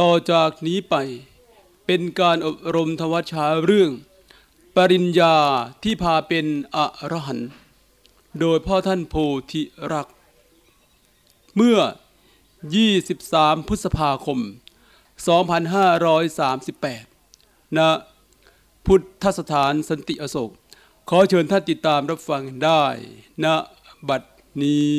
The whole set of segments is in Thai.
ต่อจากนี้ไปเป็นการอบรมทวชาเรื่อง ปริญญาที่พาเป็นอรหันต์โดยพ่อท่านโพธิรัก เมื่อ 23 พฤษภาคม 2538 ณ พุทธสถานสันติอโศก ขอเชิญท่านติดตามรับฟังได้ณบัดนี้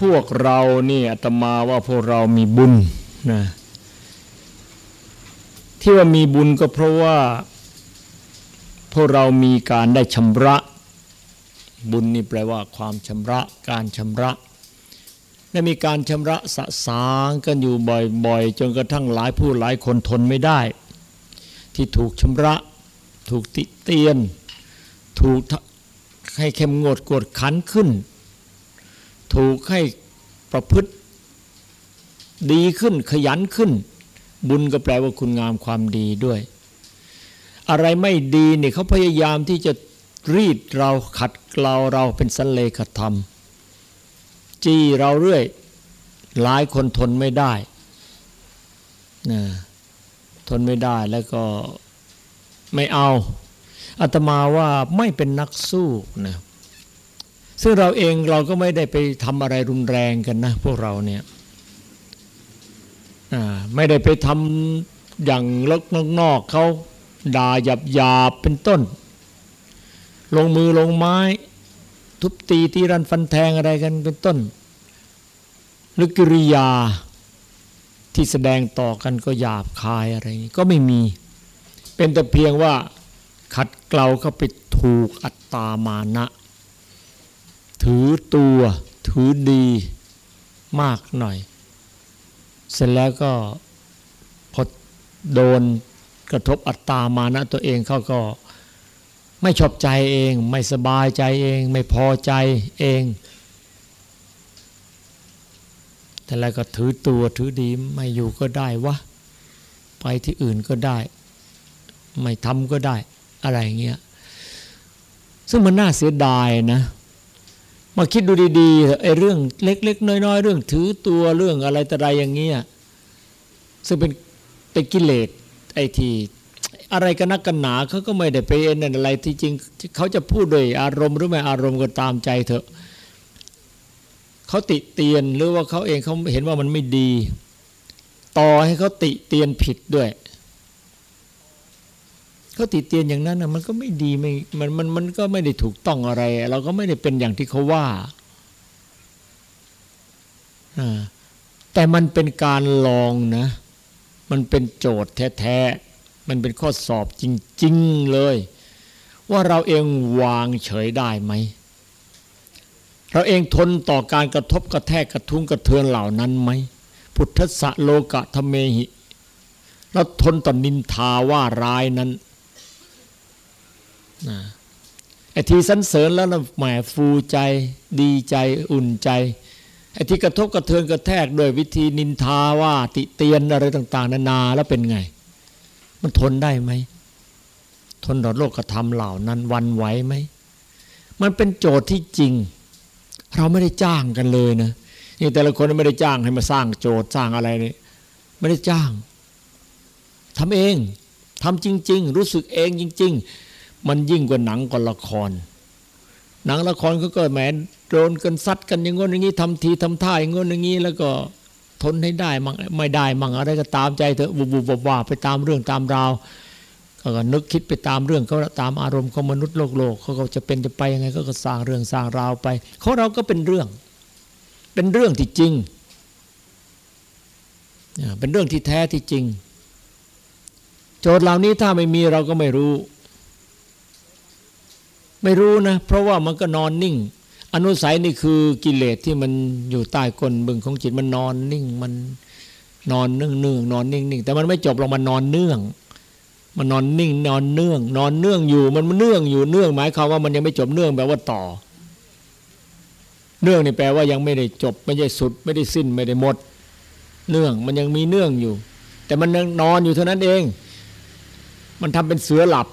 พวกเรานี่อาตมาว่าพวกเรามีบุญนะที่ว่ามีบุญก็เพราะว่า พวกเรามีการได้ชำระ บุญนี่แปลว่าความชำระการชำระและมีการชำระสะสางกันอยู่บ่อยๆ จนกระทั่งหลายผู้หลายคนทนไม่ได้ ที่ถูกชำระ ถูกติเตียน ถูกให้เข้มงวดกวดขันขึ้น ถูกให้ประพฤติดีขึ้นขยันขึ้น บุญก็แปลว่าคุณงามความดีด้วย อะไรไม่ดีเนี่ยเขาพยายามที่จะรีดเราขัดเกลาเราเป็นสันเลขธรรม จี้เราเรื่อยหลายคนทนไม่ได้นะทนไม่ได้แล้วก็ไม่เอาอาตมาว่าไม่เป็นนักสู้นะ ซึ่งเราเองเราก็ไม่ได้ไปทำอะไรรุนแรงกันนะ พวกเราเนี่ยไม่ได้ไปทำอย่างลกนอกเขาด่าหยาบหยาบเป็นต้น ลงมือลงไม้ ทุบตีตีรันฟันแทงอะไรกันเป็นต้นหรือกิริยาที่แสดงต่อกันก็หยาบคายอะไรก็ไม่มี เป็นแต่เพียงว่าขัดเกลาเข้าไปถูกอัตตามานะ ถือตัวถือดีมากหน่อย เสร็จแล้วก็พอโดนกระทบอัตตามานะตัวเองเขาก็ไม่ชอบใจเอง ไม่สบายใจเอง ไม่พอใจเองแต่แล้วก็ถือตัวถือดีไม่อยู่ก็ได้วะไปที่อื่นก็ได้ ไม่ทำก็ได้อะไรเงี้ยซึ่งมันน่าเสียดายนะ มาคิดดูดีๆไอ้เรื่องเล็ก ๆ น้อยๆ เรื่องถือตัวเรื่องอะไรแต่ไรอย่างเงี้ยซึ่งเป็นเป็นกิเลสไอ้ที่อะไรกันนักกันหนาเขาก็ไม่ได้ไปเอ็นอะไรที่จริงเขาจะพูดโดยอารมณ์หรือไม่อารมณ์ก็ตามใจเถอะเขาติเตียนหรือว่าเขาเองเขาเห็นว่ามันไม่ดี ต่อให้เขาติเตียนผิดด้วย เขาติเตียนอย่างนั้นนะมันก็ไม่ดีไม่มันมันมันก็ไม่ได้ถูกต้องอะไร เราก็ไม่ได้เป็นอย่างที่เขาว่าแต่มันเป็นการลองนะ มันเป็นโจทย์แท้ๆ มันเป็นข้อสอบจริง ๆ เลย ว่าเราเองวางเฉยได้ไหม เราเองทนต่อการกระทบกระแทกกระทุ้งกระเทือนเหล่านั้นไหม พุทธะโลกะธเมหิ เราทนต่อนินทาว่าร้ายนั้น ไอ้ที่สันเสริญแล้วแหมฟูใจดีใจอุ่นใจไอ้ที่กระทบกระเทือนกระแทกด้วยวิธีนินทาว่าติเตียนอะไรต่าง ๆ นานาแล้วเป็นไง มันทนได้ไหม ทนต่อโลกกระทำเหล่านั้นวันไหวไหม มันเป็นโจทย์ที่จริง เราไม่ได้จ้างกันเลยนะนี่แต่ละคนไม่ได้จ้างให้มาสร้างโจทย์สร้างอะไรนี่ไม่ได้จ้างทำเองทำจริง ๆ รู้สึกเองจริง ๆ มันยิ่งกว่าหนังกว่าละคร หนังละครเขาก็แหมโดนกันซัดกันอย่างงี้อย่างนี้ทำทีทำท่าอย่างงี้อย่างนี้แล้วก็ทนให้ได้มั่งไม่ได้มั่งอะไรก็ตามใจเถอะบุบบุบว่าไปตามเรื่องตามราวก็นึกคิดไปตามเรื่องเขาตามอารมณ์ของมนุษย์โลกโลกเขาก็จะเป็นจะไปยังไงก็สร้างเรื่องสร้างราวไปของเราก็เป็นเรื่อง เป็นเรื่องที่จริง เป็นเรื่องที่แท้ที่จริง โจทย์เหล่านี้ถ้าไม่มีเราก็ไม่รู้ ไม่รู้นะ เพราะว่ามันก็นอนนิ่ง อนุสัยนี่คือกิเลสที่มันอยู่ใต้ก้นบึงของจิตมันนอนนิ่ง มันนอนเนื่องเนื่องนอนนิ่งนิ่งแต่มันไม่จบลงมันนอนเนื่อง มันนอนนิ่ง นอนเนื่อง นอนเนื่องอยู่ มันเนื่องอยู่เนื่องหมายความว่ามันยังไม่จบเนื่องแปลว่าต่อเรื่องนี่แปลว่ายังไม่ได้จบ ไม่ใช่สุด ไม่ได้สิ้นไม่ได้หมดเรื่องมันยังมีเนื่องอยู่ แต่มันยังนอนอยู่เท่านั้นเอง มันทำเป็นเสือหลับ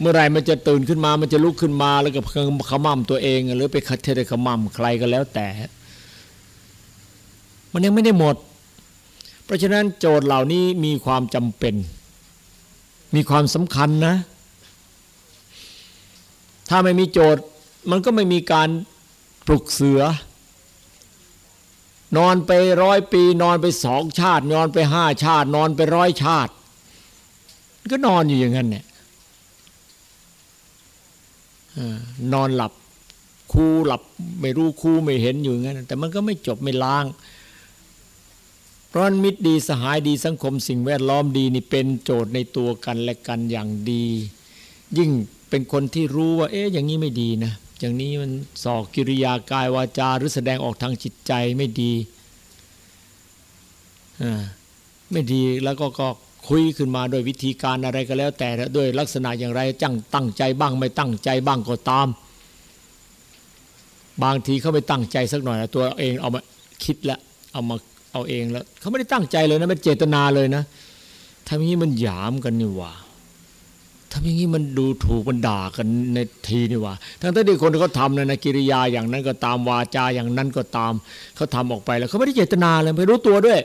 เมื่อไรมันจะตื่นขึ้นมามันจะลุกขึ้นมาแล้วก็ขมั่มตัวเองหรือไปคัดเทขมั่มใครก็แล้วแต่ มันยังไม่ได้หมด เพราะฉะนั้นโจทย์เหล่านี้มีความจำเป็น มีความสำคัญนะ ถ้าไม่มีโจทย์มันก็ไม่มีการปลุกเสือ นอนไปร้อยปี นอนไปสองชาติ นอนไปห้าชาติ นอนไปร้อยชาติ ก็นอนอยู่อย่างนั้นเนี่ย นอนหลับคูหลับไม่รู้คูไม่เห็นอยู่งั้นแต่มันก็ไม่จบไม่ล้าง เพราะมิตรดีสหายดีสังคมสิ่งแวดล้อมดีนี่เป็นโจทย์ในตัวกันและกันอย่างดี ยิ่งเป็นคนที่รู้ว่า เอ๊ะอย่างนี้ไม่ดีนะอย่างนี้มันสอกกิริยากายวาจาหรือแสดงออกทางจิตใจไม่ดีอ่าไม่ดีแล้วก็ก็ คุยขึ้นมาโดยวิธีการอะไรก็แล้ว แต่ด้วยลักษณะอย่างไรจังตั้งใจบ้างไม่ตั้งใจบ้างก็ตาม บางทีเขาไม่ตั้งใจสักหน่อยตัวเองเอามาคิดละเอามาเอาเองแล้วเขาไม่ได้ตั้งใจเลยนะไม่เจตนาเลยนะทำอย่างนี้มันหยามกันนี่ว่าทำอย่างนี้มันดูถูกมันด่ากันในทีนี่ว่า ทั้งที่คนเขาทำนะกิริยาอย่างนั้นก็ตามวาจาอย่างนั้นก็ตามเขาทำออกไปแล้วเขาไม่ได้เจตนาเลยไม่รู้ตัวด้วย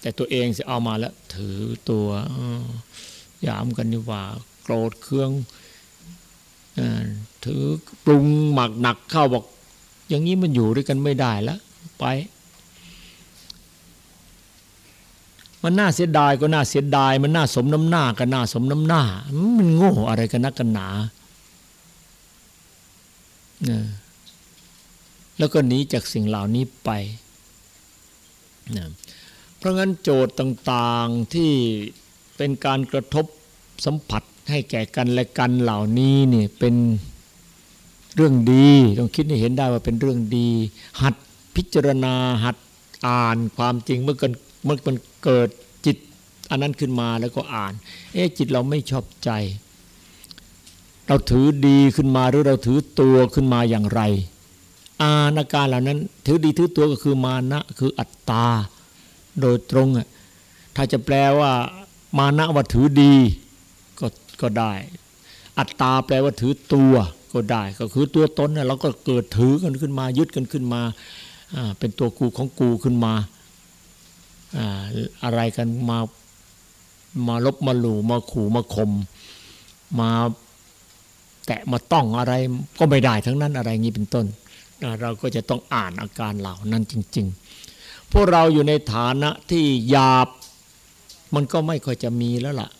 แต่ตัวเองจะเอามาแล้วถือตัวยามกันนี่ว่า โกรธเครื่องถือปรุงหมักหนักเข้าบอก อย่างนี้มันอยู่ด้วยกันไม่ได้แล้วไป มันน่าเสียดายก็น่าเสียดาย มันน่าสมน้ำหน้าก็น่าสมน้ำหน้า มันโง่อะไรกันนักกันหนาแล้วก็หนีจากสิ่งเหล่านี้ไปนะ เพราะงั้นโจทย์ต่างๆที่เป็นการกระทบสัมผัสให้แก่กันและกันเหล่านี้เนี่ยเป็นเรื่องดีต้องคิดให้เห็นได้ว่าเป็นเรื่องดี หัดพิจารณาหัดอ่านความจริงเมื่อกันเมื่อมันเกิดจิตอันนั้นขึ้นมาแล้วก็อ่าน เอ๊ะจิตเราไม่ชอบใจ เราถือดีขึ้นมาหรือเราถือตัวขึ้นมาอย่างไร อาณาการเหล่านั้น ถือดีถือตัวก็คือมานะคืออัตตา โดยตรงอะถ้าจะแปลว่า มานะว่าถือดีก็ก็ได้ อัตตาแปลว่าถือตัวก็ได้ ก็คือตัวตนเนี่ยเราก็เกิดถือกันขึ้นมายึดกันขึ้นมาเป็นตัวกูของกูขึ้นมาอะไรกันมามาลบมาหลู่มาขู่มาข่มมาแตะมาต้องอะไรก็ไม่ได้ทั้งนั้นอะไรงี้เป็นต้น เราก็จะต้องอ่านอาการเหล่านั้นจริง พวกเราอยู่ในฐานะที่หยาบ มันก็ไม่ค่อยจะมีแล้วล่ะ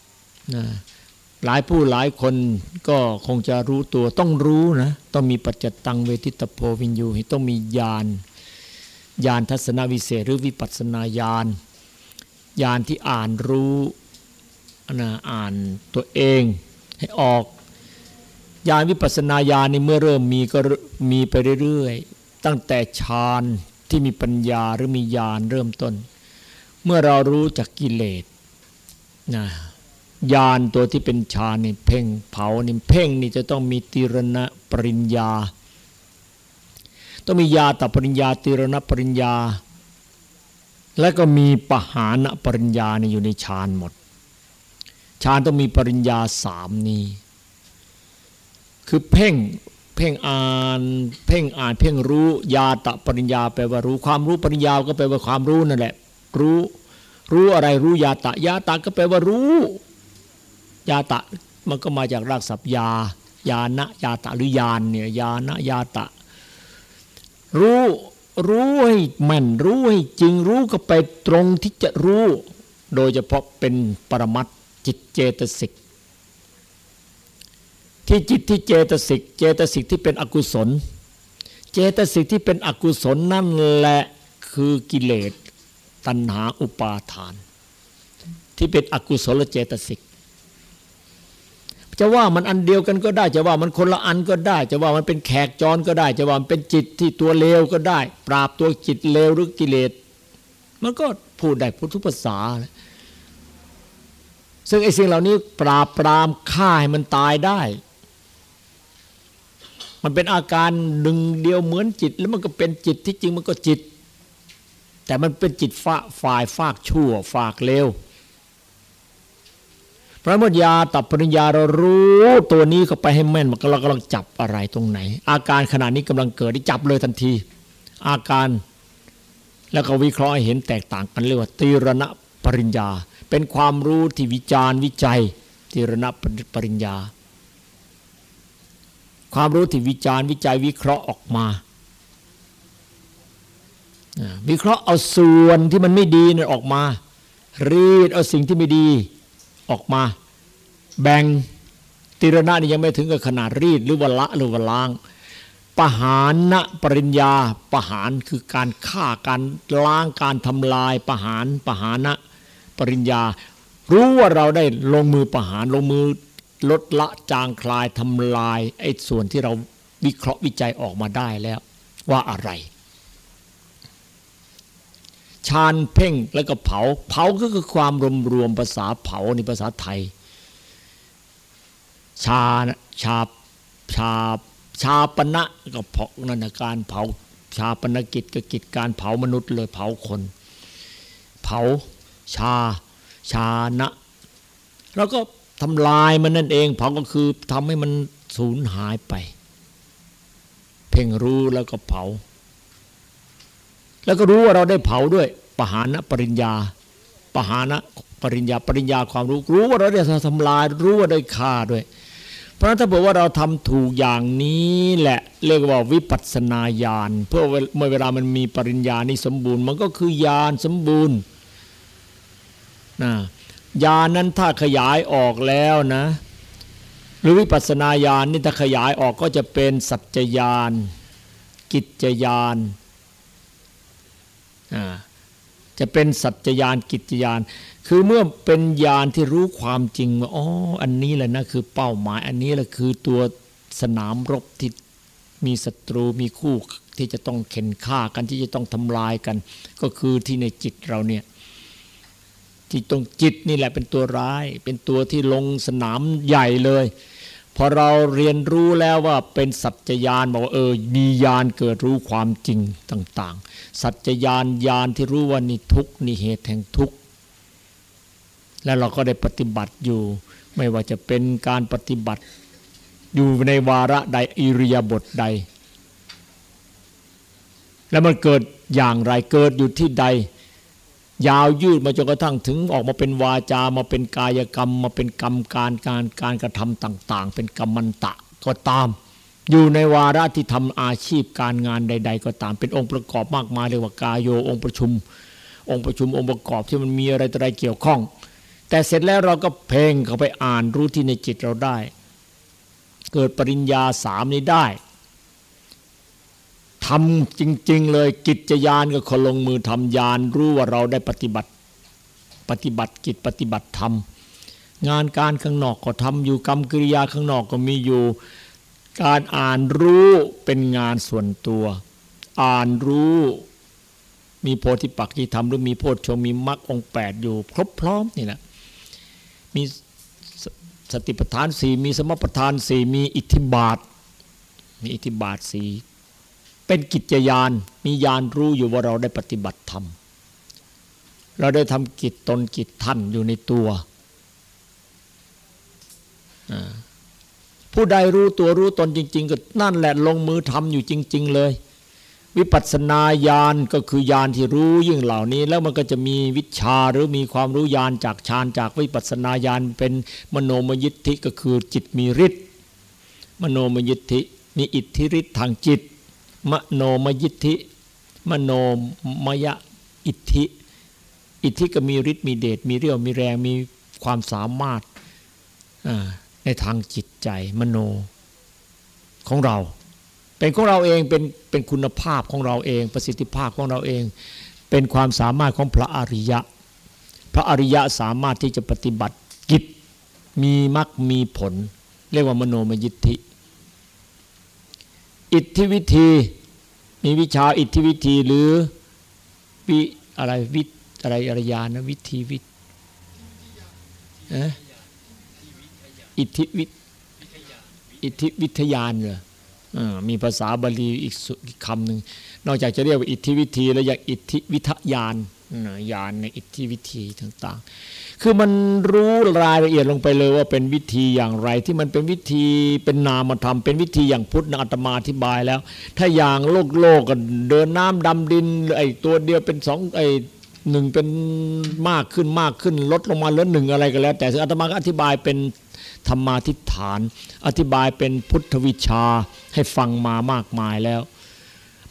นะหลายผู้หลายคนก็คงจะรู้ตัวต้องรู้นะต้องมีปัจจตังเวทิตโพวินยูต้องมีญาณญาณทัศนวิเศษหรือวิปัสนาญาณญาณที่อ่านรู้นะอ่านตัวเองให้ออกญาณวิปัสนาญาณในเมื่อเริ่มมีก็มีไปเรื่อยๆ ตั้งแต่ฌาน ที่มีปัญญาหรือมีญาณเริ่มต้น เมื่อเรารู้จักกิเลสนะญาณตัวที่เป็นฌานนี่เพ่งเผานี่เพ่งนี่จะต้องมีติรณะปริญญา ต้องมียาตปริญญาติรณะปริญญา และก็มีปหานะปริญญานี่อยู่ในฌานหมดฌานต้องมีปริญญาสามนี้ คือเพ่ง เพ่งอ่านเพ่งอ่านเพ่งรู้ยาตะปริญญาแปลว่ารู้ความรู้ปริญญาก็แปลว่าความรู้นั่นแหละ รู้รู้อะไรรู้ยาตะยาตะก็แปลว่ารู้ ยาตะมันก็มาจากรากศัพท์ยา ยานะยาตะหรือยานเนี่ยยานะยาตะ รู้รู้ให้แม่นรู้ให้จริงรู้ก็ไปตรงที่จะรู้ โดยเฉพาะเป็นปรมัตจิตเจตสิก ที่จิตที่เจตสิก เจตสิกที่เป็นอกุศล เจตสิกที่เป็นอกุศลนั่นแหละคือกิเลสตัณหาอุปาทาน ที่เป็นอกุศลเจตสิก จะว่ามันอันเดียวกันก็ได้ จะว่ามันคนละอันก็ได้ จะว่ามันเป็นแขกจรก็ได้ จะว่ามันเป็นจิตที่ตัวเลวก็ได้ ปราบตัวจิตเลวหรือกิเลสมันก็พูดได้พุทธภาษา ซึ่งไอ้สิ่งเหล่านี้ปราบปรามฆ่าให้มันตายได้ มันเป็นอาการดึงเดียวเหมือนจิต แล้วมันก็เป็นจิตที่จริงมันก็จิต แต่มันเป็นจิตฝ่าฝ่ายฝากชั่วฝากเลวพระมุญญาตับปริญญาเรารู้ตัวนี้เข้าไปให้แม่นมันก็เรากำลังจับอะไรตรงไหน อาการขณะนี้กำลังเกิดที่จับเลยทันที อาการแล้วก็วิเคราะห์เห็นแตกต่างกันเรียกว่าตีรณะปริญญา เป็นความรู้ที่วิจารณ์วิจัยตีรณะปริญญา ความรู้ที่วิจารณ์วิจัยวิเคราะห์ออกมา วิเคราะห์เอาส่วนที่มันไม่ดีนั่นออกมา รีดเอาสิ่งที่ไม่ดีออกมา แบ่งติรณะนี่ยังไม่ถึงกับขนาดรีดหรือวละหรือว่าล้างปหานนะปริญญาปหานคือการฆ่าการล้างการทำลายปหานปหานะปริญญา รู้ว่าเราได้ลงมือปหานลงมือ ลดละจางคลายทำลายไอ้ส่วนที่เราวิเคราะห์วิจัยออกมาได้แล้วว่าอะไรชานเพ่งแล้วก็เผา เผาก็คือความรวมรวมภาษาเผาในภาษาไทย ชาชาชาชาปณะก็เผานั่นการเผาชาปนกิจก็กิจการเผามนุษย์เลยเผาคน เผาชาชานะ แล้วก็ ทำลายมันนั่นเองเผาก็คือทำให้มันสูญหายไป เพ่งรู้แล้วก็เผา แล้วก็รู้ว่าเราได้เผาด้วยปหานะปริญญาปหานะปริญญาปริญญาความรู้รู้ว่าเราได้ทำลายรู้ว่าได้ฆ่าด้วย เพราะถ้าบอกว่าเราทำถูกอย่างนี้แหละเรียกว่าวิปัสสนาญาณเพื่อเมื่อเวลามันมีปริญญานี่สมบูรณ์ มันก็คือญาณสมบูรณ์นะ ญาณนั้นถ้าขยายออกแล้วนะ หรือวิปัสสนาญาณนี่ถ้าขยายออกก็จะเป็นสัจจญาณกิจญาณจะเป็นสัจจญาณกิจญาณคือเมื่อเป็นญาณที่รู้ความจริงว่าอ๋ออันนี้แหละนะคือเป้าหมาย อันนี้แหละคือตัวสนามรบที่มีศัตรูมีคู่ที่จะต้องเข็นฆ่ากันที่จะต้องทำลายกัน ก็คือที่ในจิตเราเนี่ย ที่ตรงจิตนี่แหละเป็นตัวร้าย เป็นตัวที่ลงสนามใหญ่เลย พอเราเรียนรู้แล้วว่าเป็นสัจจญาณบอกว่าเออมีญาณเกิดรู้ความจริงต่าง ๆ สัจจญาณญาณที่รู้ว่านี่ทุกนี่เหตุแห่งทุกแล้วเราก็ได้ปฏิบัติอยู่ ไม่ว่าจะเป็นการปฏิบัติ อยู่ในวาระใดอิริยาบถใด แล้วมันเกิดอย่างไรเกิดอยู่ที่ใด ยาวยืดมาจนกระทั่งถึงออกมาเป็นวาจามาเป็นกายกรรม มาเป็นกรรมการการการกระทำต่าง ๆ เป็นกรรมันตะก็ตาม อยู่ในวาระที่ทำอาชีพการงานใด ๆ ก็ตาม เป็นองค์ประกอบมากมายเรียกว่ากายโยองค์ประชุม องค์ประชุมองค์ประกอบที่มันมีอะไรต่ออะไรเกี่ยวข้อง แต่เสร็จแล้วเราก็เพ่งเข้าไปอ่านรู้ที่ในจิตเราได้ เกิดปริญญาสามนี้ได้ ทำจริง ๆ เลยกิจยานก็คนลงมือทำยาน รู้ว่าเราได้ปฏิบัติ ปฏิบัติกิจปฏิบัติธรรมงานการข้างนอกก็ทำอยู่กรรมกิริยาข้างนอกก็มีอยู่ การอ่านรู้เป็นงานส่วนตัว อ่านรู้มีโพธิปักที่ทำหรือมีโพชฌงมีมรรคองแปดอยู่ครบพร้อมนี่แหละมีสติปัฏฐานสี่มีสมปัฏฐานสี่มีอิทธิบาท มีอิทธิบาทสี่ เป็นกิจยานมียานรู้อยู่ว่าเราได้ปฏิบัติธรรม เราได้ทำกิจตนกิจท่านอยู่ในตัว ผู้ใดรู้ตัวรู้ตนจริง ๆ ก็นั่นแหละลงมือทำอยู่จริง ๆ เลย วิปัสสนาญาณก็คือญาณที่รู้ยิ่งเหล่านี้ แล้วมันก็จะมีวิชาหรือมีความรู้ญาณจากฌานจากวิปัสนาญาณเป็นมโนมยิทธิก็คือจิตมีฤทธิ์มโนมยิทธิมีอิทธิฤทธิ์ทางจิต มโนมยิทธิ มโนมยะอิทธิ อิทธิก็มีฤทธิ์มีเดชมีเรี่ยวมีแรงมีความสามารถในทางจิตใจมโนของเรา เป็นของเราเองเป็นเป็นคุณภาพของเราเอง ประสิทธิภาพของเราเอง เป็นความสามารถของพระอริยะ พระอริยะสามารถที่จะปฏิบัติกิจมีมรรคมีผล เรียกว่ามโนมยิทธิ อิทธิวิธี มีวิชาอิทธิวิธีหรือวิอะไรวิอะไรอรยานะวิธีวิอิทธิวิอิทธิวิทยานเหรอมีภาษาบาลีอีกคำหนึ่งนอกจากจะเรียกว่าอิทธิวิธีแล้วยังอิทธิวิทยานญาณในอิทธิวิธีต่าง ๆ คือมันรู้รายละเอียดลงไปเลยว่าเป็นวิธีอย่างไร ที่มันเป็นวิธีเป็นนามธรรมเป็นวิธีอย่างพุทธอาตมาอธิบายแล้ว ถ้าอย่างโลกโลกกันเดินน้ำดำดินไอ้ตัวเดียวเป็นสองไอ้หนึ่งเป็นมากขึ้นมากขึ้น ลดลงมาเหลือหนึ่งอะไรก็แล้ว แต่อาตมาก็อธิบายเป็นธรรมาทิฏฐาน อธิบายเป็นพุทธวิชาให้ฟังมามากมายแล้ว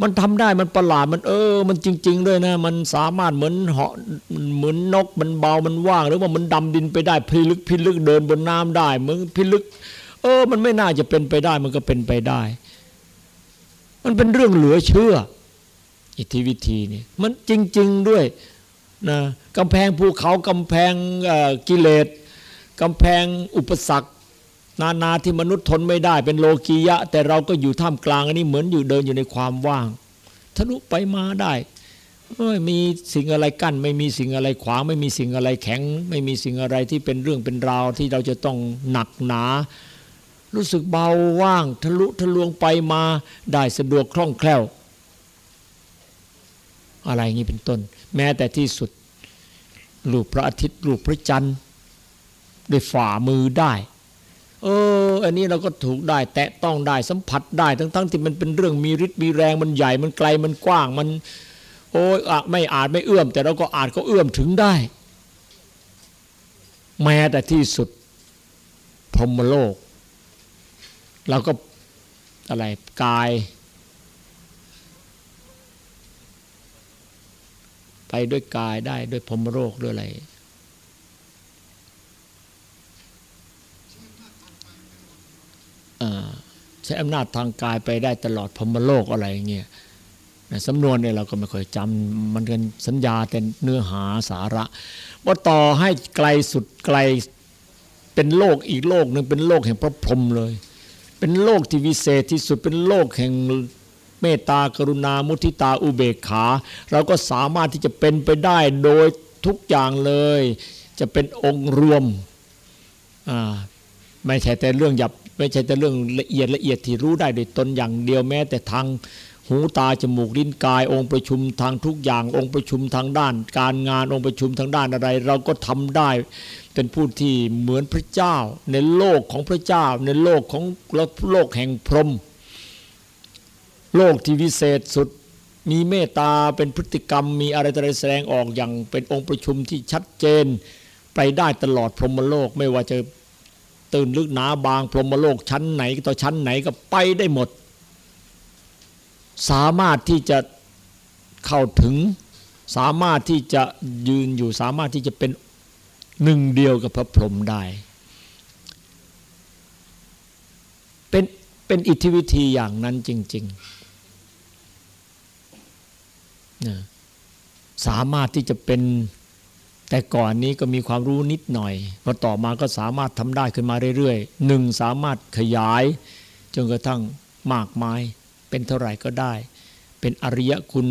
มันทำได้มันประหลาดมันเออ มันจริง ๆ ด้วยนะ มันสามารถเหมือนเหาะเหมือนนกมันเบามันว่าง หรือว่ามันดำดินไปได้พิลึกพิลึกเดินบนน้ำได้เหมือนพิลึก เออ มันไม่น่าจะเป็นไปได้มันก็เป็นไปได้ มันเป็นเรื่องเหลือเชื่อ อิทธิวิธีนี่มันจริง ๆด้วยนะกำแพงภูเขากำแพงกิเลสกำแพงอุปสรรค นานาที่มนุษย์ทนไม่ได้เป็นโลกียะ แต่เราก็อยู่ท่ามกลางอันนี้เหมือนอยู่เดินอยู่ในความว่าง ทะลุไปมาได้ไม่มีสิ่งอะไรกั้น ไม่มีสิ่งอะไรขวาง ไม่มีสิ่งอะไรแข็ง ไม่มีสิ่งอะไรที่เป็นเรื่องเป็นราวที่เราจะต้องหนักหนา รู้สึกเบาว่าง ทะลุทะลวงไปมาได้สะดวกคล่องแคล่ว อะไรอย่างนี้เป็นต้น แม้แต่ที่สุดรูปพระอาทิตย์รูปพระจันทร์ด้วยฝ่ามือได้ เออ อันนี้เราก็ถูกได้แตะต้องได้สัมผัสได้ทั้งๆทที่มันเป็นเรื่องมีฤทธิ์มีแรงมันใหญ่มันไกลมันกว้างมัน โอ้ยไม่อาจไม่เอื้อม แต่เราก็อาจก็เอื้อมถึงได้ แม้แต่ที่สุดพรหมโลกเราก็อะไรกาย ไปด้วยกายได้ด้วยพรหมโลกด้วยอะไร ใช้อำนาจทางกายไปได้ตลอดพรมโลกอะไรเงี้ยสำนวนเนี่ยเราก็ไม่ค่อยจำมันเป็นสัญญาแต่เนื้อหาสาระ ว่าต่อให้ไกลสุดไกลเป็นโลกอีกโลกหนึ่งเป็นโลกแห่งพระพรหมเลย เป็นโลกที่วิเศษที่สุดเป็นโลกแห่งเมตตากรุณามุทิตาอุเบกขา เราก็สามารถที่จะเป็นไปได้โดยทุกอย่างเลย จะเป็นองค์รวมไม่ใช่แต่เรื่องหยับ ไม่ใช่แต่เรื่องละเอียดละเอียดที่รู้ได้โดยตนอย่างเดียวแม้แต่ทางหูตาจมูกลิ้นกาย องค์ประชุมทางทุกอย่าง องค์ประชุมทางด้าน การงานองค์ประชุมทางด้านอะไร เราก็ทำได้ เป็นผู้ที่เหมือนพระเจ้า ในโลกของพระเจ้า ในโลกของโลกแห่งพรหมโลกที่วิเศษสุดมีเมตตาเป็นพฤติกรรมมีอะไรอะไรแสดงออกอย่างเป็นองค์ประชุมที่ชัดเจนไปได้ตลอดพรหมโลกไม่ว่าจะ ตื่นลึกหนาบางพรหมโลกชั้นไหนต่อชั้นไหนก็ไปได้หมด สามารถที่จะเข้าถึง สามารถที่จะยืนอยู่สามารถที่จะเป็นหนึ่งเดียวกับพระพรหมได้ เป็นเป็นอิทธิวิธีอย่างนั้นจริงๆ สามารถที่จะเป็น แต่ก่อนนี้ก็มีความรู้นิดหน่อยพอต่อมาก็สามารถทำได้ขึ้นมาเรื่อยๆหนึ่งสามารถขยายจนกระทั่งมากมาย เป็นเท่าไหร่ก็ได้ เป็นอริยคุณ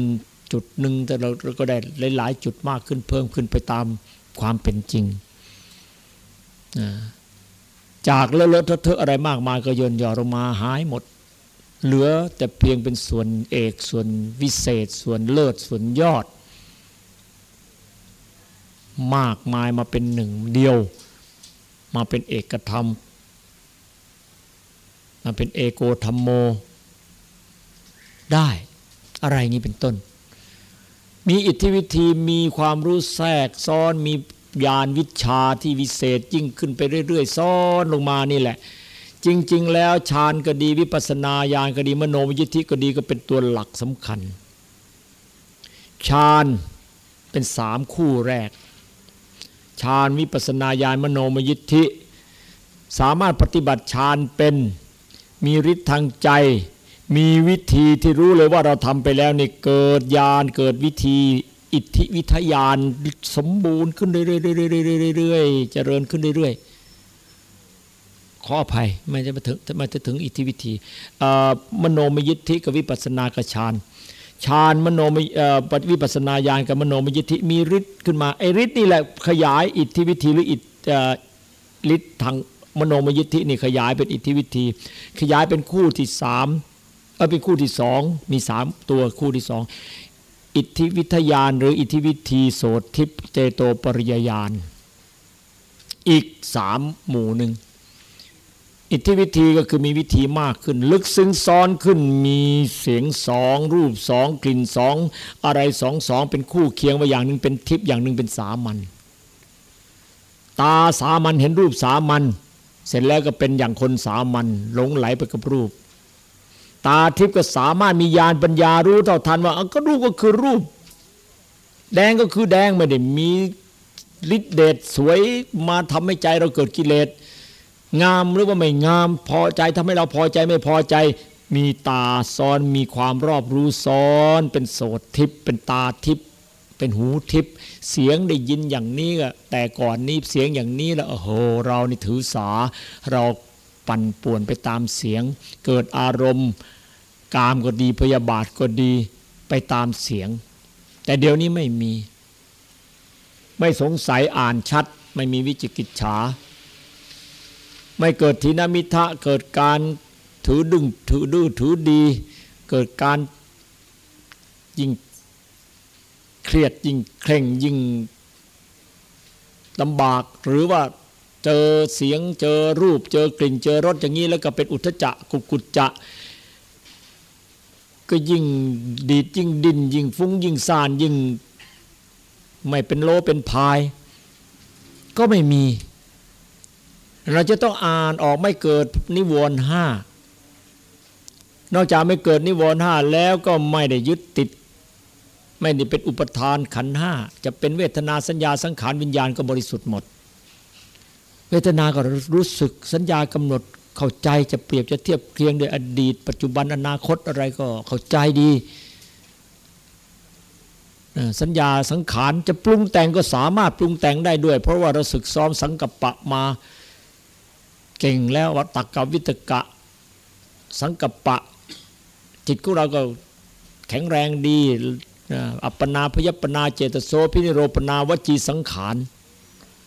จุดหนึ่งแต่เราก็ได้หลายๆจุดมากขึ้นเพิ่มขึ้นไปตามความเป็นจริง จากเลอะเลอะเทอะอะไรมากมายก็ย่นย่อลงมาหายหมด เหลือแต่เพียงเป็นส่วนเอกส่วนวิเศษ ส่วนเลิศส่วนยอด มากมายมาเป็นหนึ่งเดียว มาเป็นเอกธรรม มาเป็นเอโกธรรมโม ได้อะไรงี้เป็นต้น มีอิทธิวิธีมีความรู้แทรกซ้อนมีญาณวิชาที่วิเศษยิ่งขึ้นไปเรื่อยๆ ซ้อนลงมานี่แหละ จริง ๆ แล้วฌานก็ดีวิปัสนาญาณก็ดีมโนวิจิก็ดีก็เป็นตัวหลักสำคัญฌานเป็นสามคู่แรก ฌานวิปัสนาญาณมโนมยิทธิ สามารถปฏิบัติฌานเป็น มีฤทธิ์ทางใจ มีวิธีที่รู้เลยว่าเราทำไปแล้วนี่เกิดญาณเกิดวิธีอิทธิวิทยานสมบูรณ์ขึ้นเรื่อยๆเจริญขึ้นเรื่อยๆขออภัยไม่จะมาถึงไม่จะถึงอิทธิวิธีมโนมยิทธิกับวิปัสสนากฌาน ฌานมโนมวิปัสนาญาณกับมโนมยิทธิมีฤทธิ์ขึ้นมาไอ้ฤทธิ์นี่แหละขยายอิทธิวิธีหรืออิทฤทธิทางมโนมยิทธินี่ขยายเป็นอิทธิวิธี ขยายเป็นคู่ที่สามเออเป็นคู่ที่สองมีสามตัวคู่ที่สองอิทธิวิทยานหรืออิทธิวิธีโสทิปเจโตปริยญาณอีกสามหมู่หนึ่ง อิทธิวิธีก็คือมีวิธีมากขึ้น ลึกซึ้งซ้อนขึ้นมีเสียงสองรูปสองกลิ่นสองอะไรสองสองเป็นคู่เคียงว่าอย่างหนึ่งเป็นทิพย์อย่างหนึ่งเป็นสามัญตาสามัญเห็นรูปสามัญเสร็จแล้วก็เป็นอย่างคนสามัญหลงไหลไปกับรูป ตาทิพย์ก็สามารถมีญาณปัญญารู้เท่าทันว่าก็รูปก็คือรูป แดงก็คือแดงไม่ได้มีฤทธิเดชสวยมาทำให้ใจเราเกิดกิเลส งามหรือว่าไม่งามพอใจทำให้เราพอใจไม่พอใจ มีตาซ้อนมีความรอบรู้ซ้อน เป็นโสตทิพย์เป็นตาทิพย์เป็นหูทิพย์เสียงได้ยินอย่างนี้ก็แต่ก่อนนี้เสียงอย่างนี้แล้วโอ้โห เรานี่ถือสา เราปั่นป่วนไปตามเสียง เกิดอารมณ์ กามก็ดีพยาบาทก็ดีไปตามเสียง แต่เดี๋ยวนี้ไม่มี ไม่สงสัยอ่านชัด ไม่มีวิจิกิจฉา ไม่เกิดทีนามิทะเกิดการถือดึงถือดื้อถือดี เกิดการยิ่งเครียดยิ่งเคร่งยิ่งลำบากหรือว่าเจอเสียงเจอรูป เจอกลิ่นเจอรสอย่างนี้แล้วก็เป็นอุทจจะกุกุจจะก็ยิ่งดีดยิ่งดิน ยิ่งฟุ้งยิ่งซ่านยิ่งไม่เป็นโลเป็นพาย ก็ไม่มี เราจะต้องอ่านออกไม่เกิดนิวรณ์ห้านอกจากไม่เกิดนิวรณ์ห้าแล้วก็ไม่ได้ยึดติด ไม่ได้เป็นอุปทานขันห้าจะเป็นเวทนาสัญญาสังขารวิญญาณก็บริสุทธิ์หมด เวทนาก็รู้สึกสัญญากำหนดเข้าใจจะเปรียบจะเทียบเคียงด้วยอดีต ปัจจุบันอนาคตอะไรก็เข้าใจดีสัญญาสังขารจะปรุงแต่งก็สามารถปรุงแต่งได้ด้วย เพราะว่าเราศึกซ้อมสังกัปปะมา เก่งแล้ววัตตกวิตกะ สังกปะ จิตของเราก็แข็งแรงดีอัปปนาพยปนาเจตโสพินิโรปนาวจีสังขาร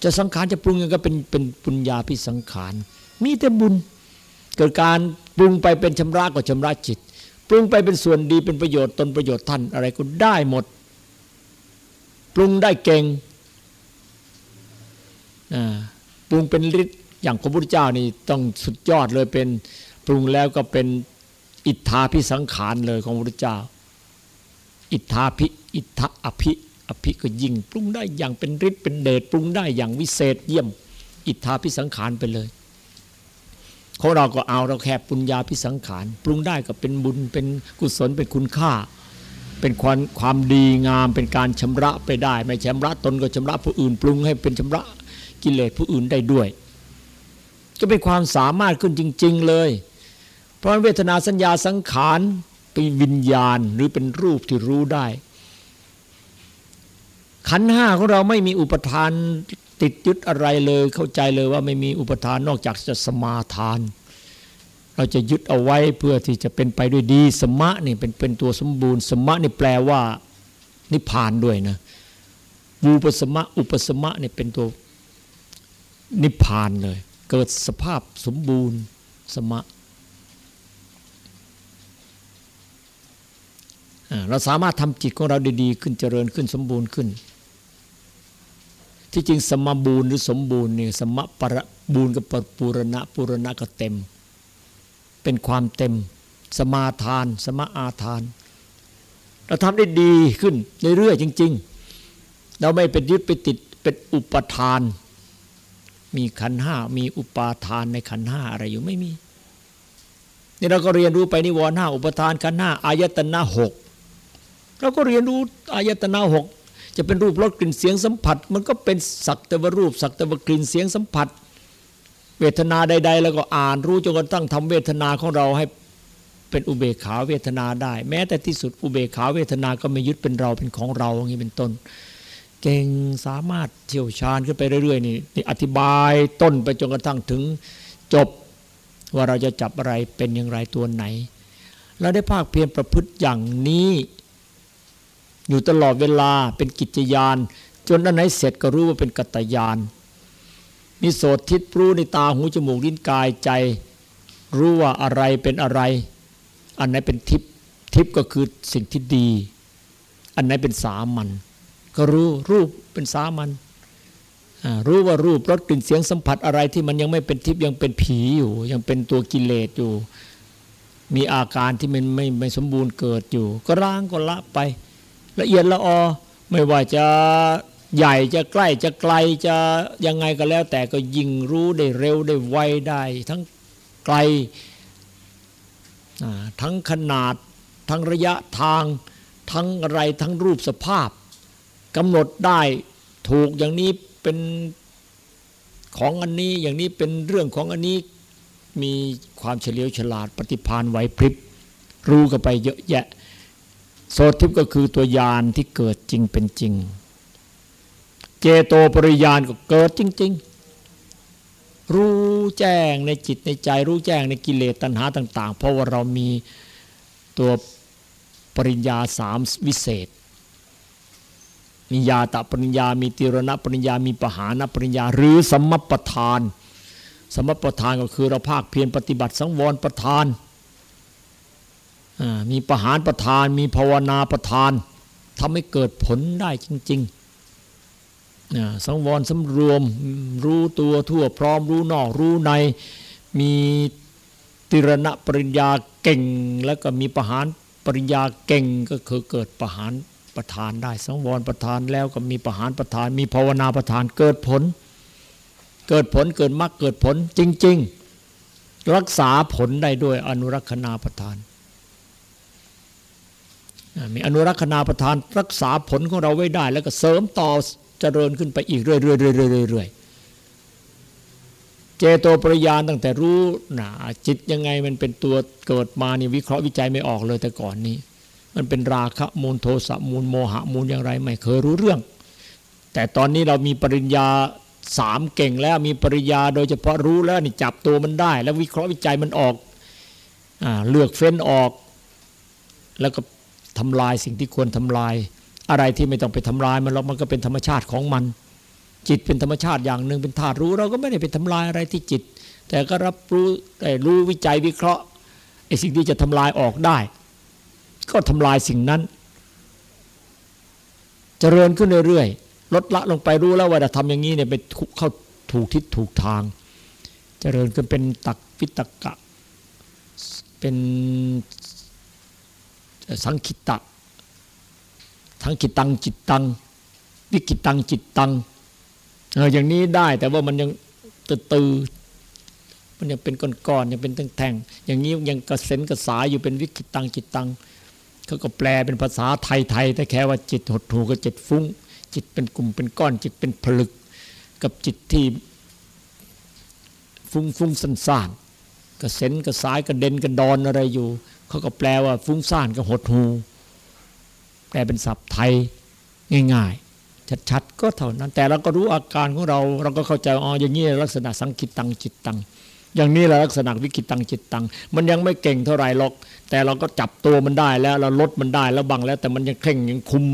จะสังขารจะปรุงยังก็เป็นเป็นปุญญาพิสังขาร มีแต่บุญ เกิดการปรุงไปเป็นชำระก็ชำระจิต ปรุงไปเป็นส่วนดีเป็นประโยชน์ตนประโยชน์ท่านอะไรก็ได้หมด ปรุงได้เก่งปรุงเป็นฤทธิ์ อย่างพระพุทธเจ้านี่ต้องสุดยอดเลยเป็นปรุงแล้วก็เป็นอิทธาพิสังขารเลยของพระพุทธเจ้า อิทธาพิอิทธาอภิอภิก็ยิ่งปรุงได้อย่างเป็นฤทธิ์เป็นเดชปรุงได้อย่างวิเศษเยี่ยม อิทธาพิสังขารไปเลยของเราก็เอาเราแค่ปุญญาพิสังขาร ปรุงได้ก็เป็นบุญเป็นกุศลเป็นคุณค่า เป็นความความดีงามเป็นการชำระไปได้ ไม่ชำระตนก็ชำระผู้อื่น ปรุงให้เป็นชำระกิเลสผู้อื่นได้ด้วย ก็เป็นความสามารถขึ้นจริง ๆ เลย เพราะเวทนาสัญญาสังขารเป็นวิญญาณหรือเป็นรูปที่รู้ได้ ขันห้าของเราไม่มีอุปทานติดยึดอะไรเลยเข้าใจเลยว่าไม่มีอุปทานนอกจากจะสมาทาน เราจะยึดเอาไว้เพื่อที่จะเป็นไปด้วยดี สมะนี่เป็นเป็นตัวสมบูรณ์ สมะนี่แปลว่า นิพพานด้วยนะวูปสมะอุปสมะนี่เป็นตัวนิพพานเลย เกิดสภาพสมบูรณ์สมะเราสามารถทำจิตของเราดีๆ ขึ้นเจริญขึ้นสมบูรณ์ขึ้น ที่จริงสมบูรณ์หรือสมบูรณ์นี่สมะปรบูรณ์กับปูรณะปูรณะก็เต็ม เป็นความเต็ม สมาทาน สมาอาทาน เราทำได้ดีขึ้นเรื่อยๆจริง ๆ เราไม่เป็นยึดไปติดเป็นอุปทาน มีขันห้ามีอุปาทานในขันห้าอะไรอยู่ไม่มีนี่เราก็เรียนรู้ไปนิวรณ์ห้าอุปทานขันห้าอายตนะหกเราก็เรียนรู้อายตนะหกจะเป็นรูปรสกลิ่นเสียงสัมผัส มันก็เป็นสักแต่ว่ารูป สักแต่ว่ากลิ่นเสียงสัมผัส เวทนาใด ๆ แล้วก็อ่านรู้จนกระทั่งทำเวทนาของเราให้เป็นอุเบกขาเวทนาได้ แม้แต่ที่สุดอุเบกขาเวทนาก็ไม่ยึดเป็นเราเป็นของเราอย่างนี้เป็นต้น เก่งสามารถเชี่ยวชาญขึ้นไปเรื่อยๆนี่นี่อธิบายต้นไปจนกระทั่งถึงจบว่าเราจะจับอะไรเป็นอย่างไรตัวไหน เราได้ภาคเพียรประพฤติอย่างนี้ อยู่ตลอดเวลาเป็นกิจยาน จนอันไหนเสร็จก็รู้ว่าเป็นกัตยาน มีโสตทิศรู้ในตาหูจมูกลิ้นกายใจ รู้ว่าอะไรเป็นอะไร อันไหนเป็นทิพทิพก็คือสิ่งที่ดี อันไหนเป็นสามัญ ก็รู้รูปเป็นสามัญรู้ว่ารูปรสกลิ่นเสียงสัมผัสอะไรที่มันยังไม่เป็นทิพย์ยังเป็นผีอยู่ ยังเป็นตัวกิเลสอยู่ มีอาการที่มันไม่ไม่สมบูรณ์เกิดอยู่ ก็ล้างก็ละไป ละเอียดละออไม่ว่าจะใหญ่จะใกล้จะไกลจะยังไงก็แล้ว แต่ก็ยิ่งรู้ได้เร็วได้ไวได้ ทั้งไกลทั้งขนาด ทั้งระยะทาง ทั้งอะไรทั้งรูปสภาพ กำหนดได้ถูกอย่างนี้เป็นของอันนี้อย่างนี้เป็นเรื่องของอันนี้มีความเฉลียวฉลาดปฏิพานไหวพริบรู้กันไปเยอะแยะ โสทิพก็คือตัวยานที่เกิดจริงเป็นจริง เจโตปริยานก็เกิดจริง ๆ รู้แจ้งในจิตในใจ รู้แจ้งในกิเลสตัณหาต่าง ๆ เพราะว่าเรามีตัวปริญญาสามวิเศษ มียาตะปริญญา มีติรณปริญญา มีปหานปริญญา หรือสมปทาน สมปทานก็คือเราภาคเพียรปฏิบัติสังวรประทาน มีปหานประทาน มีภาวนาประทานทำให้เกิดผลได้จริง ๆ สังวรสำรวมรู้ตัวทั่วพร้อมรู้นอกรู้ใน มีติรณปริญญาเก่ง แล้วก็มีปหานปริญญาเก่งก็คือเกิดปะหาร ประทานได้ สังวรประทานแล้วก็มีประหารประทาน มีภาวนาประทานเกิดผล เกิดผลเกิดมรรคเกิดผลจริง ๆ รักษาผลได้ด้วยอนุรักษณาประทาน มีอนุรักษณาประทานรักษาผลของเราไว้ได้ แล้วก็เสริมต่อเจริญขึ้นไปอีกเรื่อยๆๆๆเจโตปริยานตั้งแต่รู้หนาจิตยังไงมันเป็นตัวเกิดมานี่วิเคราะห์วิจัยไม่ออกเลยแต่ก่อนนี้ มันเป็นราคะมูลโทสะมูลโมหะมูลอย่างไร ไม่เคยรู้เรื่อง แต่ตอนนี้เรามีปริญญาสามเก่งแล้วมีปริญญาโดยเฉพาะรู้แล้วนี่จับตัวมันได้ แล้ววิเคราะห์วิจัยมันออกอเลือกเฟ้นออก แล้วก็ทำลายสิ่งที่ควรทำลาย อะไรที่ไม่ต้องไปทำลายมันหรอกมันก็เป็นธรรมชาติของมัน จิตเป็นธรรมชาติอย่างหนึ่งเป็นธาตุรู้ เราก็ไม่ได้ไปทำลายอะไรที่จิต แต่ก็รับรู้ได้รู้วิจัยวิเคราะห์ไอ้สิ่งที่จะทำลายออกได้ ก็ทำลายสิ่งนั้นจเจริญขึ้นเรื่อยๆลดละลงไปรู้แล้วว่าจะทำอย่างนี้เนี่ยไปเข้าถูกทิศถูกทางจเจริญขึ้นเป็นตักวิตกะ เป็นสังคิตะทั้งกิตังจิตตังวิกิตังจิตตังเอออย่างนี้ได้แต่ว่ามันยังตือมันยังเป็นก้อนๆยังเป็นแท่งๆอย่างนี้ยังกระเซ็นกระสายอยู่เป็นวิกิตังจิตตัง เขาก็แปลเป็นภาษาไทยๆแต่แค่ว่าจิตหดหูกับจิตฟุ้ง จิตเป็นกลุ่มเป็นก้อนจิตเป็นผลึก กับจิตที่ฟุ้งฟุ้งสั้นซ่านกระเซ็นกระสายกระเด็นกระดอนอะไรอยู่ เขาก็แปลว่าฟุ้งซ่านกับหดหูแปลเป็นศัพท์ไทยง่าย ๆ ชัดๆ ก็เท่านั้น แต่เราก็รู้อาการของเรา เราก็เข้าใจอ๋ออย่างนี้ลักษณะสังกิตตังจิตตัง อย่างนี้แหละลักษณะวิกิตตังจิตตัง มันยังไม่เก่งเท่าไหร่หรอก แต่เราก็จับตัวมันได้แล้วเราลดมันได้แล้วบังแล้ว แต่มันยังเคร่งยังคุม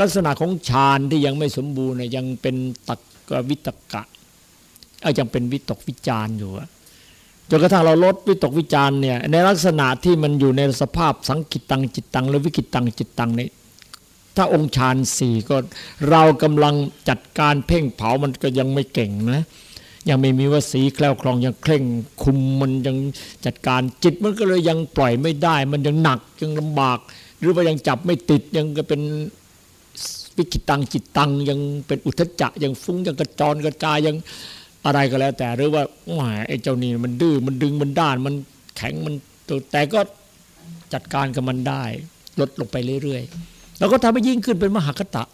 ลักษณะของฌานที่ยังไม่สมบูรณ์ยังเป็นตักวิตกะเอายังเป็นวิตกวิจารอยู่จนกระทั่งเราลดวิตกวิจารเนี่ยในลักษณะที่มันอยู่ในสภาพสังกิตตังจิตตังหรือวิกิตตังจิตตังในถ้าองค์ฌานสี่ก็เรากำลังจัดการเพ่งเผามันก็ยังไม่เก่งนะ ยังไม่มีวสีแคล้วคลองยังเคร่งคุมมันยังจัดการจิตมันก็เลยยังปล่อยไม่ได้ มันยังหนักยังลำบาก หรือว่ายังจับไม่ติดยังก็เป็นวิกิตังจิตตังยังเป็นอุทจจะยังฟุ้งยังกระจรกระจายยังอะไรก็แล้ว แต่หรือว่าไอ้เจ้านี่มันดื้อมันดึงมันด้าน มันแข็งมันแต่ก็จัดการกับมันได้ ลดลงไปเรื่อยๆเราก็ทำให้ยิ่งขึ้นเป็นมหากตะ